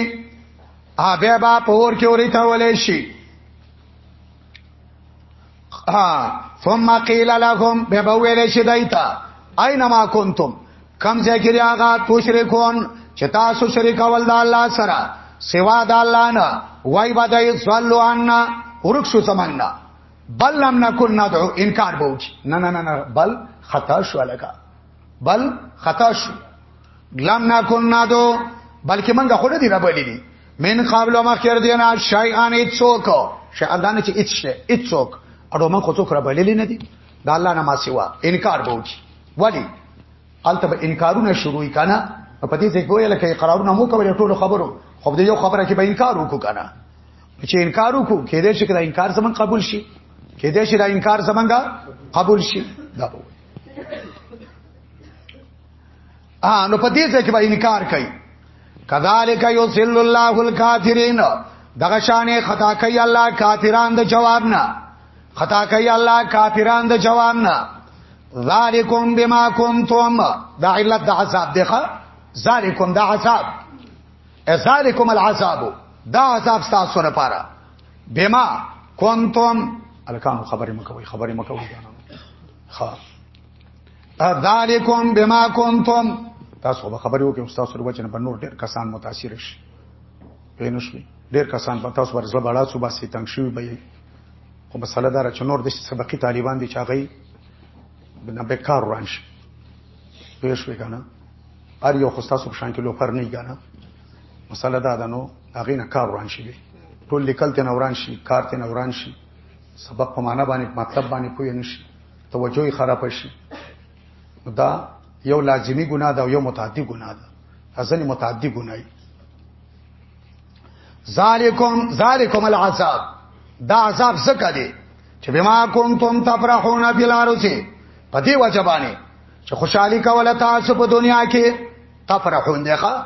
ا بیا په پور کې ورته ولې شي ها ثم قيل لهم بیا ویل شي دایته اينما کنتم کم ځای کې هغه تو شریکون چې تاسو شریک ول د الله سره سوا د الله نه وای بدای صلو عنا ورک شو سمنا بل لم نکن ندعو انکار به وکي نه نه نه بل خطا شو لګا بل خطا شو لم نکن ندعو بلکې موږ خو نه دی رابلې دي من قبل ما خیر دی نه شای ان ایت څوک شای اندانه چې ایت شي ایت څوک اړو موږ خو څوک رابلې نه دي دا الله نه ما سوا انکار به وکي ولی الته به انکارونه شروع کنا په دې ځای کوی لکه قرارونه مو کوي ټول خبرو خو دې یو خبره کې به انکار وکړو کنا چې انکار وکړو کې دې شکر انکار زمون قبول شي کې دې شي دا انکار زمونږه قبول شي دا ا نو په دې ځای کې به انکار کوي کذالک یسل الله الکافرین دغه شانې خطا کوي الله کافران د جواب نه خطا کوي الله کافران د جواب نه ذالکم بما کنتم دا علت د عذاب دغه ذالکم دا عذاب ذالکم العذاب دا عذاب تاسو نه پاره بما کنتم الکان خبرې مکوي خبرې مکوي ها ذالکم بما کنتم تاسو به خبرې وکړئ استاد سره وچنه په نور ډېر کسان متاثر شي پینو شي ډېر کسان په تاسو ورځ بڑا صوبه سي تنگ شي به خو مسله دار چې نور د سبقي طالبان دي چې هغه نه به کار روان شي پینو شي کنه ار یو خو تاسو په شان کې لو پر نه کنه مسله دا ده نو هغه نه کار روان شي ټول لیکل ته نوران شي کار ته نوران شي سبق په معنا باندې مطلب باندې پوه نه شي توجه خراب شي دا یو لازمی ګناه ده او یو متعدی ګناه ده ځنې متعدی ګناه ذالکم ذالکم العذاب دا عذاب زکه دی چې بما کنتم تفرحون بالارض په دې وجبانه چې خوشحالي کوله تاسو په دنیا کې تفرحون دغه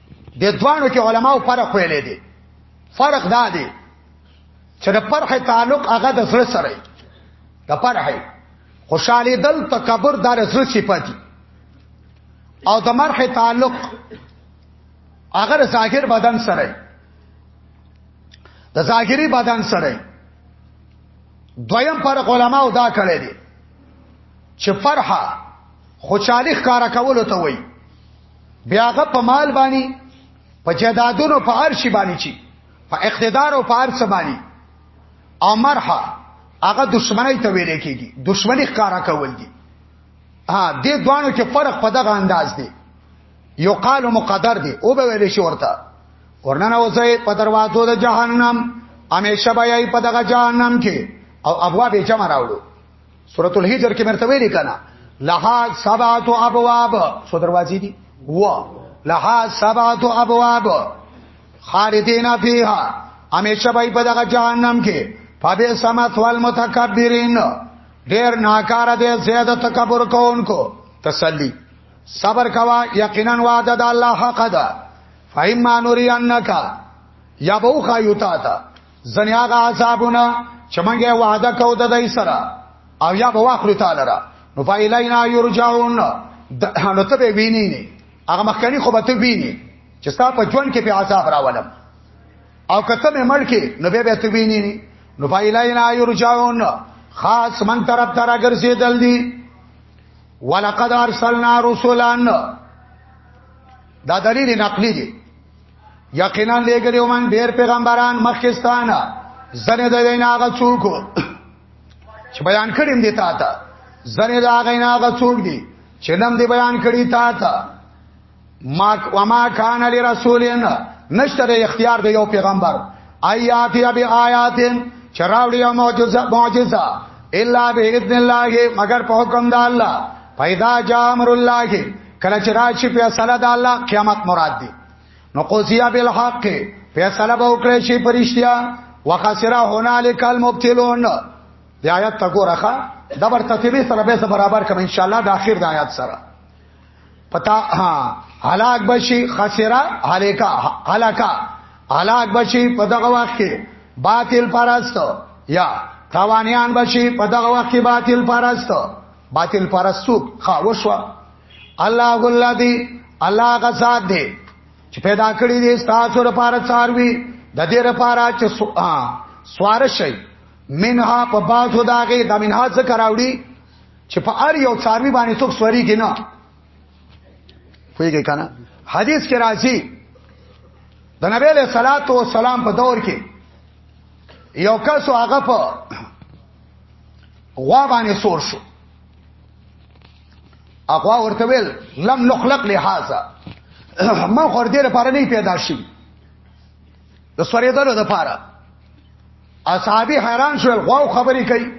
د دوانو کې علماو فرق ویلې دي فرق دا دی چې د پرخه تعلق هغه د سره سره د پرخه خوشالي دل تکبر دار سره صفاتي او د مرخه تعلق هغه د ظاهر بدن سره د ظاهري بدن سره دویم پر علماء دا کړی دی چې فرحه خوشالي ښکارا کول ته وایي بیا هغه په مال باندې په جدادونو په عرش باندې چی په اقتدار او په عرش باندې او مرحه هغه دشمنی ته ویل کېږي دشمنی ښکارا کول دي ها دې دوانو کې فرق په دغه انداز دی یو قال مقدر دی او به ویل شي ورته ورننه اوسه په دروازو د جهنم همیشه به یې په دغه جهنم کې او ابواب یې جمع راوړو سورۃ الحجر کې مرته ویل کنا لها سبعه ابواب سو دروازې دي و لها سبعه ابواب خالدین فیها همیشه به په دغه جهنم کې فبه سمات والمتکبرین ډیر ناکاره دي زیاده تکبر کوونکو تسلی صبر کوا یقینا وعده د الله حق ده فإما نرينک یا بو خایوتا تا ځنې هغه عذابونه چې مونږه وعده کو د دې سره او یا به واخلو تعالی را نو فایلینا یرجعون نو ته به ویني نه هغه مخکنی خو به ته ویني چې ستا په ژوند کې په عذاب راولم او کته مې مړ کې نو به به ته ویني نه نو فایلینا یرجعون خاص من طرف تر اگر سي دل دي ولقد ارسلنا رسلا دا دلیل نقلی دی یقینا لګره ومن ډیر پیغمبران مخکستان زنه د ویناغه څوک چې بیان کړیم دی تا ته زنه دا غیناغه څوک دی چې نم دی بیان کړی تا ته ما وما کان لرسولین نشتره اختیار دی یو پیغمبر آیات یا بی آیات چراوړی او معجزه معجزه الا باذن الله مگر په حکم د الله پیدا جامر الله کله چې راشي فیصله د الله قیامت مراد دی نو قضیه بالحق فیصله به وکړي شي پرشتیا وخسر هنالک المبتلون د آیات تکو راخه د بر ترتیبی سره به برابر کوم ان شاء الله د اخر د آیات سره پتا ها هلاک بشي خسر هلاکا هلاکا هلاک بشي په دغه وخت کې باطل پرست یا توانیان بشي په دغه وخت کې باطل پرست باطل پرستوک خا وشوا الله غل دی الله غزاد دی چې پیدا کړی دی تاسو لپاره څاروي د دې لپاره چې سوار شي منها په بازو داغه د منها ذکر راوړي چې په ار یو څاروي باندې څوک سوري کې نه پوهیږي کنه حدیث کې راځي د نبی له صلوات و سلام په دور کې یو کس هغه په غوا باندې سور شو اغوا ورته ویل لم نخلق لهذا ما خور دې لپاره نه پیدا شي د سوریدلو لپاره اصحابي حیران شول غوا خبرې کوي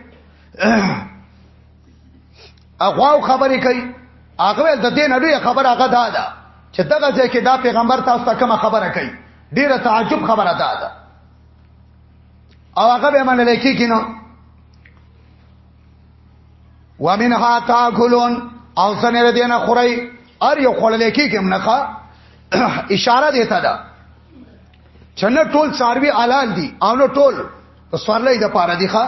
اغوا خبرې کوي هغه د دې نبی خبره هغه دا ده چې دغه ځای کې دا پیغمبر تاسو ته کوم خبره کوي ډیره تعجب خبره ده او هغه به منل کېږي نو ومنها تاکلون او سنره دینه خوري ار یو خړل کېږي منخه اشاره دیتا ده چنه ټول ساروی حلال دي او نو ټول سوالای د پاره دي ښا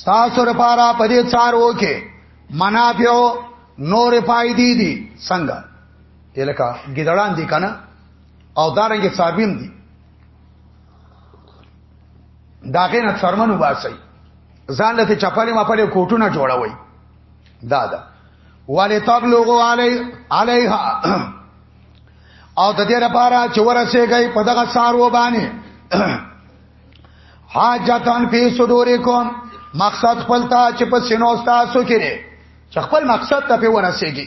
ستاسو لپاره په دې څارو کې منافع نور فائدې دي څنګه یلکه ګډړان دي کنه او دارنګه صابیم دي دا غینه څرمن وباسي ځان له چپلې مپلې کوټونه جوړوي دا دا ولی تبلغو علی علیها او د دې لپاره چې ورسېږي په دغه سار و باندې حاجتان فی صدورکم مقصد خپل ته چې په سینو تاسو کې چې خپل مقصد ته په ورسېږي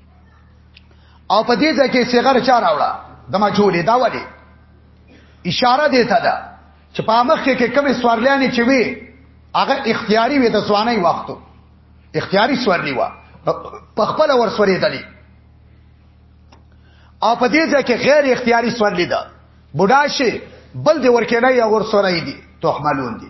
او په دې ځکه صغر چا راوړه د مجهولې دا ولې اشاره دی ته ده چې په مخ کې کومې سوارلانې چې وي هغه اختیاري وي د ځواني وختو اختیاري سوارلی و په خپل ور سورېدلې او په دې ځکه غیر اختیاري سوارلی ده بډا شي بل دې ورکه نه یا ور سورې دي تحملون دي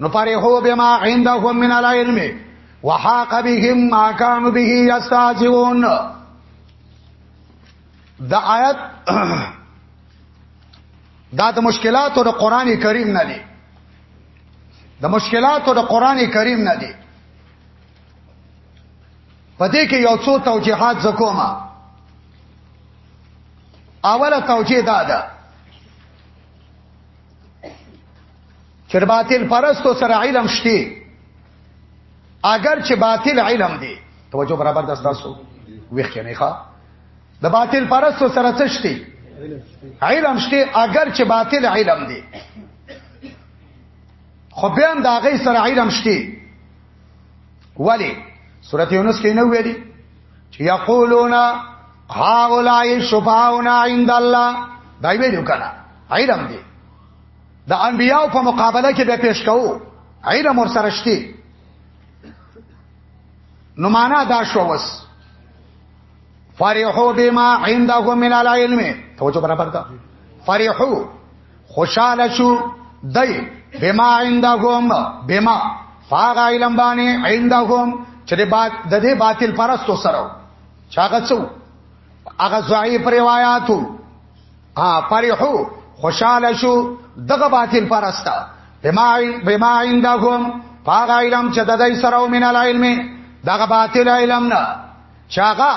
نو فرحو بما عندهم من العلم وحاق بهم ما كانوا به يستهزئون دا آیت دا د مشکلاتو د قران کریم نه دی د مشکلاتو د قران کریم نه دی پدې کې یو څو توجيهات زکوما اوله توجیه دا ده چې باطل پرستو سره علم شته اگر چې باطل علم دی توجه برابر د تاسو ویخ نه ښه د باطل پرستو سره څه شته علم شته اگر چې باطل علم دی خو بیا هم دا غي سره علم شته ولی سورته یونس کې نه ویلي چې یقولون هاولای شفاعنا عند الله دا ویلو کنه علم دی د انبیاو په مقابله کې به پیش کوو علم ور سره شته نو معنا دا شو وس فرحو بما عندهم من العلم توجه برابر ده فرحو خوشاله شو دای بما عندهم بما فاغ علم باندې عندهم چې د با د دې باطل پرستو سره چاغه څو هغه ضعیف روایتو ا فرحو خوشاله شو دغه باطل پرستا بما بما عندهم فاغ علم چې د دې سره او من العلم دغه باطل علم نه چاغه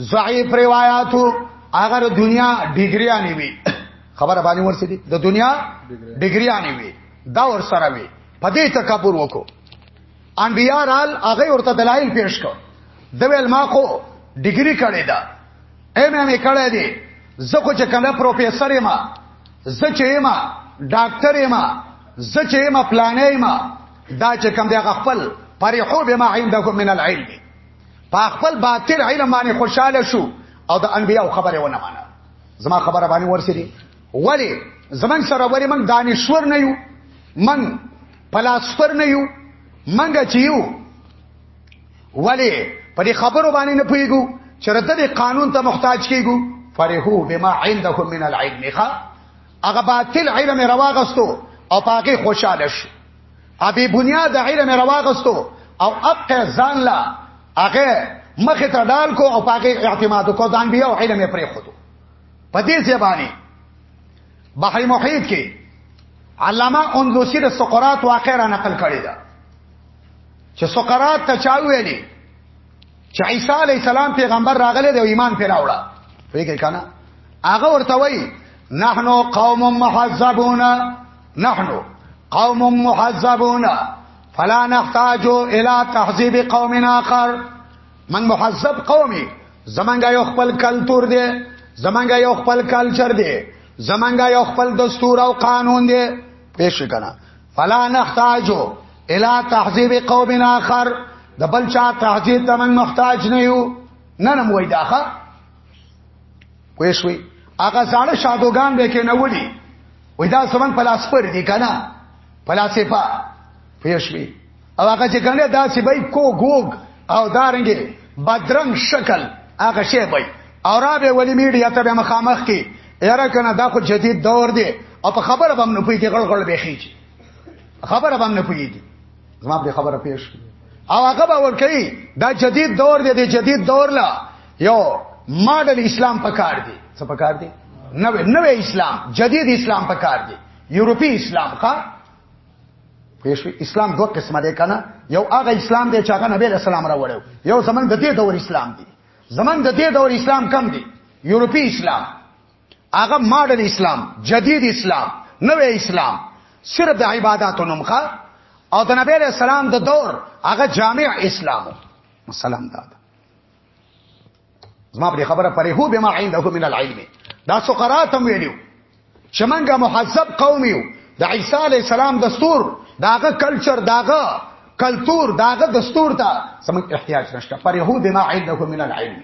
ضعیف روایتو هغه د دنیا ډیګری انی وی خبره باندې ورسې دي د دنیا ډیګری انی وی دا ور سره وی په دې تکبر وکړو انبیا رال هغه ورته دلایل پیش کړ د ویل ما خو ډیګری کړی دا ایم ایم کړی دی زه خو چې کنه پروفیسور یم زه چې یم ډاکټر یم زه چې یم پلانې یم دا چې کم دی خپل پرحو بما عندكم من العلم په خپل باطل علم باندې خوشاله شو او د انبیاء خبره ونه مانه زما خبره باندې ورسېږي ولی زمنګ سره وری من دانشور نه یو من فلسفر نه یو منګه چې یو ولی په دې خبرو باندې نه پویګو چې رته دې قانون ته محتاج کیګو فرحو بما عندهم من العلم خا هغه باطل علم رواغستو او پاکه خوشاله شو ابي بنیاد علم رواغستو او اق ځان لا هغه مخ ته ډال کو او پاکه اعتماد کو ځان بیا علم پرې خودو په دې ځبانی بحر محیط کې علامه اندوسی د سقراط واقع را نقل کړی دا چې سقراط ته چا ویلي چې عیسی علی السلام پیغمبر راغلی دی او ایمان پې راوړه ویګی کنه هغه ورته وایي نحنو قوم محذبون نحنو قوم محذبون فلا نحتاج الى تحذيب قوم اخر من محذب قومي زمنګ یو خپل کلتور دی زمنګ یو خپل کلچر دی زمنګ یو خپل دستور او قانون دی پېښ کنا فلا نحتاجو الى تحذيب قوم اخر د بل چا تهذیب ته من محتاج نه یو نه نم وای داخه کوی شوی هغه ځاړه شادوغان به کې نه وړي وای دا سمن فلسفر دي کنه فلسفه پیښوي او هغه چې کنه دا سی بای کو ګوګ او دارنګي بدرنګ شکل هغه شی بای او را به ولی میډیا ته مخامخ کی یاره کنه دا خو جدید دور دی او په خبره بم نه پوي کې غړ غړ به خيږي خبره بم نه پوي دي زما په خبره پیښ او هغه به ور کوي دا جدید دور دی دی جدید دور لا یو ماډل اسلام پکار دی څه پکار دی نوې نوې اسلام جدید اسلام پکار دی یورپی اسلام ښا پېښې اسلام دوه قسمه دی کنه یو هغه اسلام دی چې هغه نبی رسول الله راوړو یو زمنګ د دې دور اسلام دی زمنګ د دې دور اسلام کم دی یورپی اسلام هغه ماډرن اسلام جدید اسلام نوې اسلام صرف د عبادتو نومخه او د نبی رسول الله د دور هغه جامع اسلام سلام داد زما په خبره پرې هو بما عنده من العلم دا سقراط هم ویلو چې منګه محذب قوم یو د عیسی علی السلام دستور داغه کلچر داغه کلتور داغه دستور ته سمج احتیاج نشته پر یهود بما عنده من العلم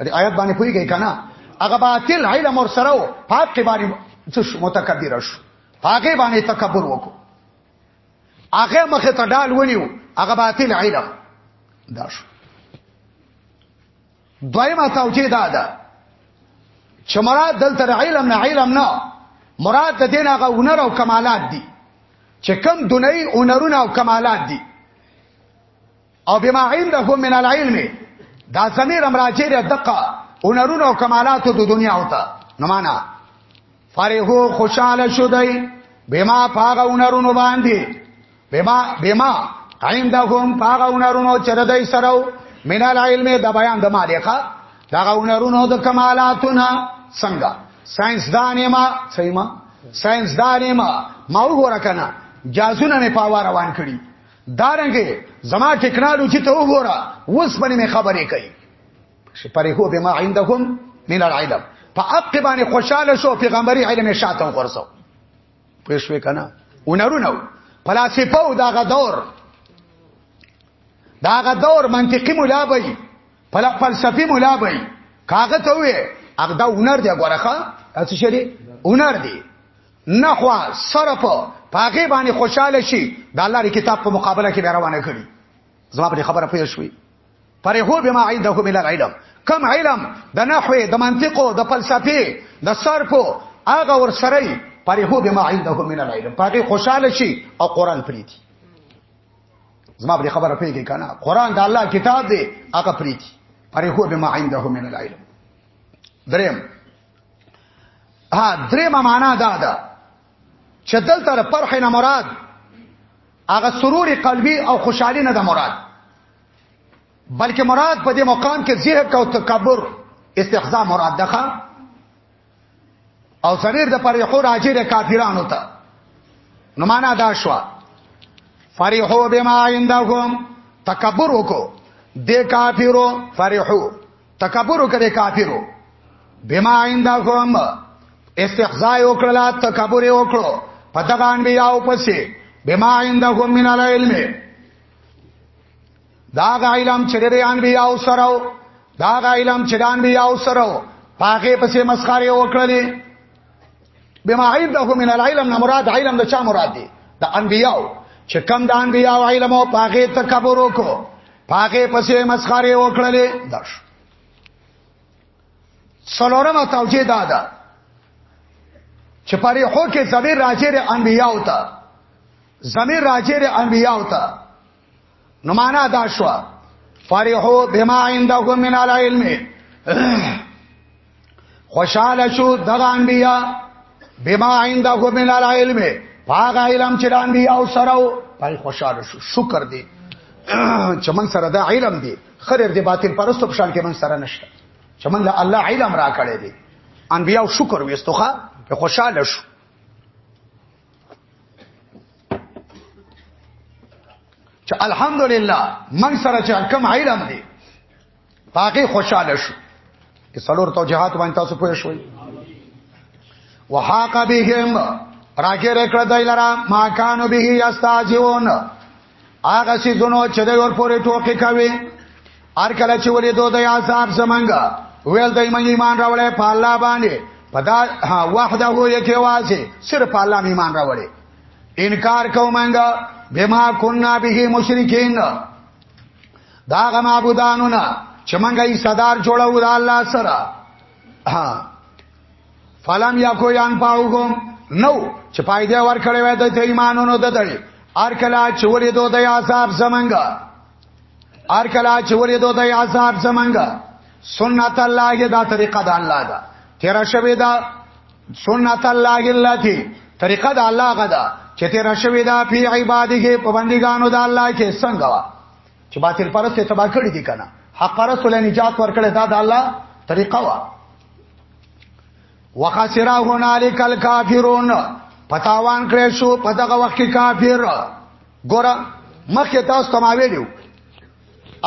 دې آیات باندې پوریږي کنه هغه باطل علم ور سره او پاک باندې څه متکبر شو هغه باندې تکبر وکړو هغه مخه ته ډال ونیو هغه باطل علم دا شو دویمه توجیه دا ده چې مراد دلته علم نه علم نه مراد د دین هغه هنر او کمالات دي چې کم دنیي هنرونه او کمالات دي او بما عندهم من العلم دا زمير امراجه ده دقه هنرونو او کمالاتو د دنیا او ته نو معنا فرحو خوشاله شو دی بما پاغه هنرونو باندې بما بما عندهم پاغه هنرونو چر دای سره من العلم د بیان د مالکه دا هنرونو د کمالاتونه څنګه ساينس دانې ما سیما ساينس دانې ما ما وګوره کنه جازونه نه پاوا روان کړي دارنګه زما ټیکنالوژي ته وګوره اوس باندې مې خبرې کوي شپریکو بما عندهم من العلم په حق باندې خوشاله شو پیغمبري علم شاته ورسو پوه شو کنه ونرونه فلسفه او دغه دور دغه دور منطقي مولا به فلک فلسفي مولا به کاغه ته وي هغه دا هنر دی غورخه تاسو شری هنر دی نحو صرف پاګې باندې خوشاله شي د الله دی کتاب په مقابله کې روانه کړي زما په خبره پوه شوي پرې هو بما عنده من العلم کم علم د نحو د منطقو د فلسفي د صرف هغه ور سره پرې هو بما عنده من العلم پاګې خوشاله شي او قران پریدي زما په خبره پوهیږي کنه قران د الله کتاب دی هغه پریتی پرې هو به ما عنده من العلم دریم ها درې معنا دا ده چې دلته فرح نه مراد هغه سرور قلبي او خوشحالي نه ده مراد بلکې مراد په دې مقام کې زیرک او تکبر استخزاء مراد ده او زمير د فريحو راجي د کافرانو ته نو معنا دا شو فريحو بما عندهم تکبر وکړو د کافرو فريحو تکبر وکړي کافرو بما عندهم استخزاء وکړه تکبر وکړو په دغه انبیا او پسې بما عندهم من العلم دا غ علم چې د انبیا او سره دا غ علم چې د انبیا او سره پاګه پسې مسخره وکړلې بما عنده من العلم نه مراد علم د چا مراد دی د انبیاو چې کم د انبیاو علم او پاغه تکبر وکړو پاغه پسې مسخره وکړلې داش سلورم توجیه دا ده چې پرې هو کې زمير راځي د انبیاو ته زمير راځي د انبیاو ته نو معنا دا شو فرحو بما عندهم من العلم خوشاله شو دغه انبیا بما عندهم من العلم پاغه علم چې راندي او سره پای خوشاله شو شکر دی چې من سره دا علم دی خرر دی باطل پرستو په شان کې من سره نشته چې من له الله علم را کړی دی انبیا شکر وستوخه په خوشاله شو چې الحمدلله من سره چې کم علم دی پاکه خوشاله شو کې څلور توجيهات باندې تاسو پوه شئ وحاق بهم راګه رکړه دایلرا ما کانو به یستاجون هغه سيزونو چې دوی ورپورې ټوکې کوي هر کله چې ولې دوی د عذاب زمنګ ویل دوی مونږ ایمان راوړې په الله باندې پدا وحده هو یکي واسي صرف الله ایمان راوړې انکار کومنګا بما كنا به مشرکین دا غ معبودانو نه چې مونږه یې صدر جوړو د الله سره ها فلم یا کو یان پاوګم نو چې پایده ور کړې وای د ایمانونو د دړي ار کلا چې ولې دوه د عذاب زمنګ ار کلا چې ولې دوه د عذاب زمنګ سنت الله دا طریقه د الله دا تیر شوی دا سنت الله اللاتی طریقه د الله غدا چې تیر شوی دا په عبادت کې پابندګانو د الله کې څنګه چې باطل پرست یې تبا کړی دي کنه حق پرست له نجات ورکړي دا د الله طریقه وا وخسرا هنالک الکافرون پتاوان کړی شو په دغه وخت کې کافر ګور مخه تاسو تماویلو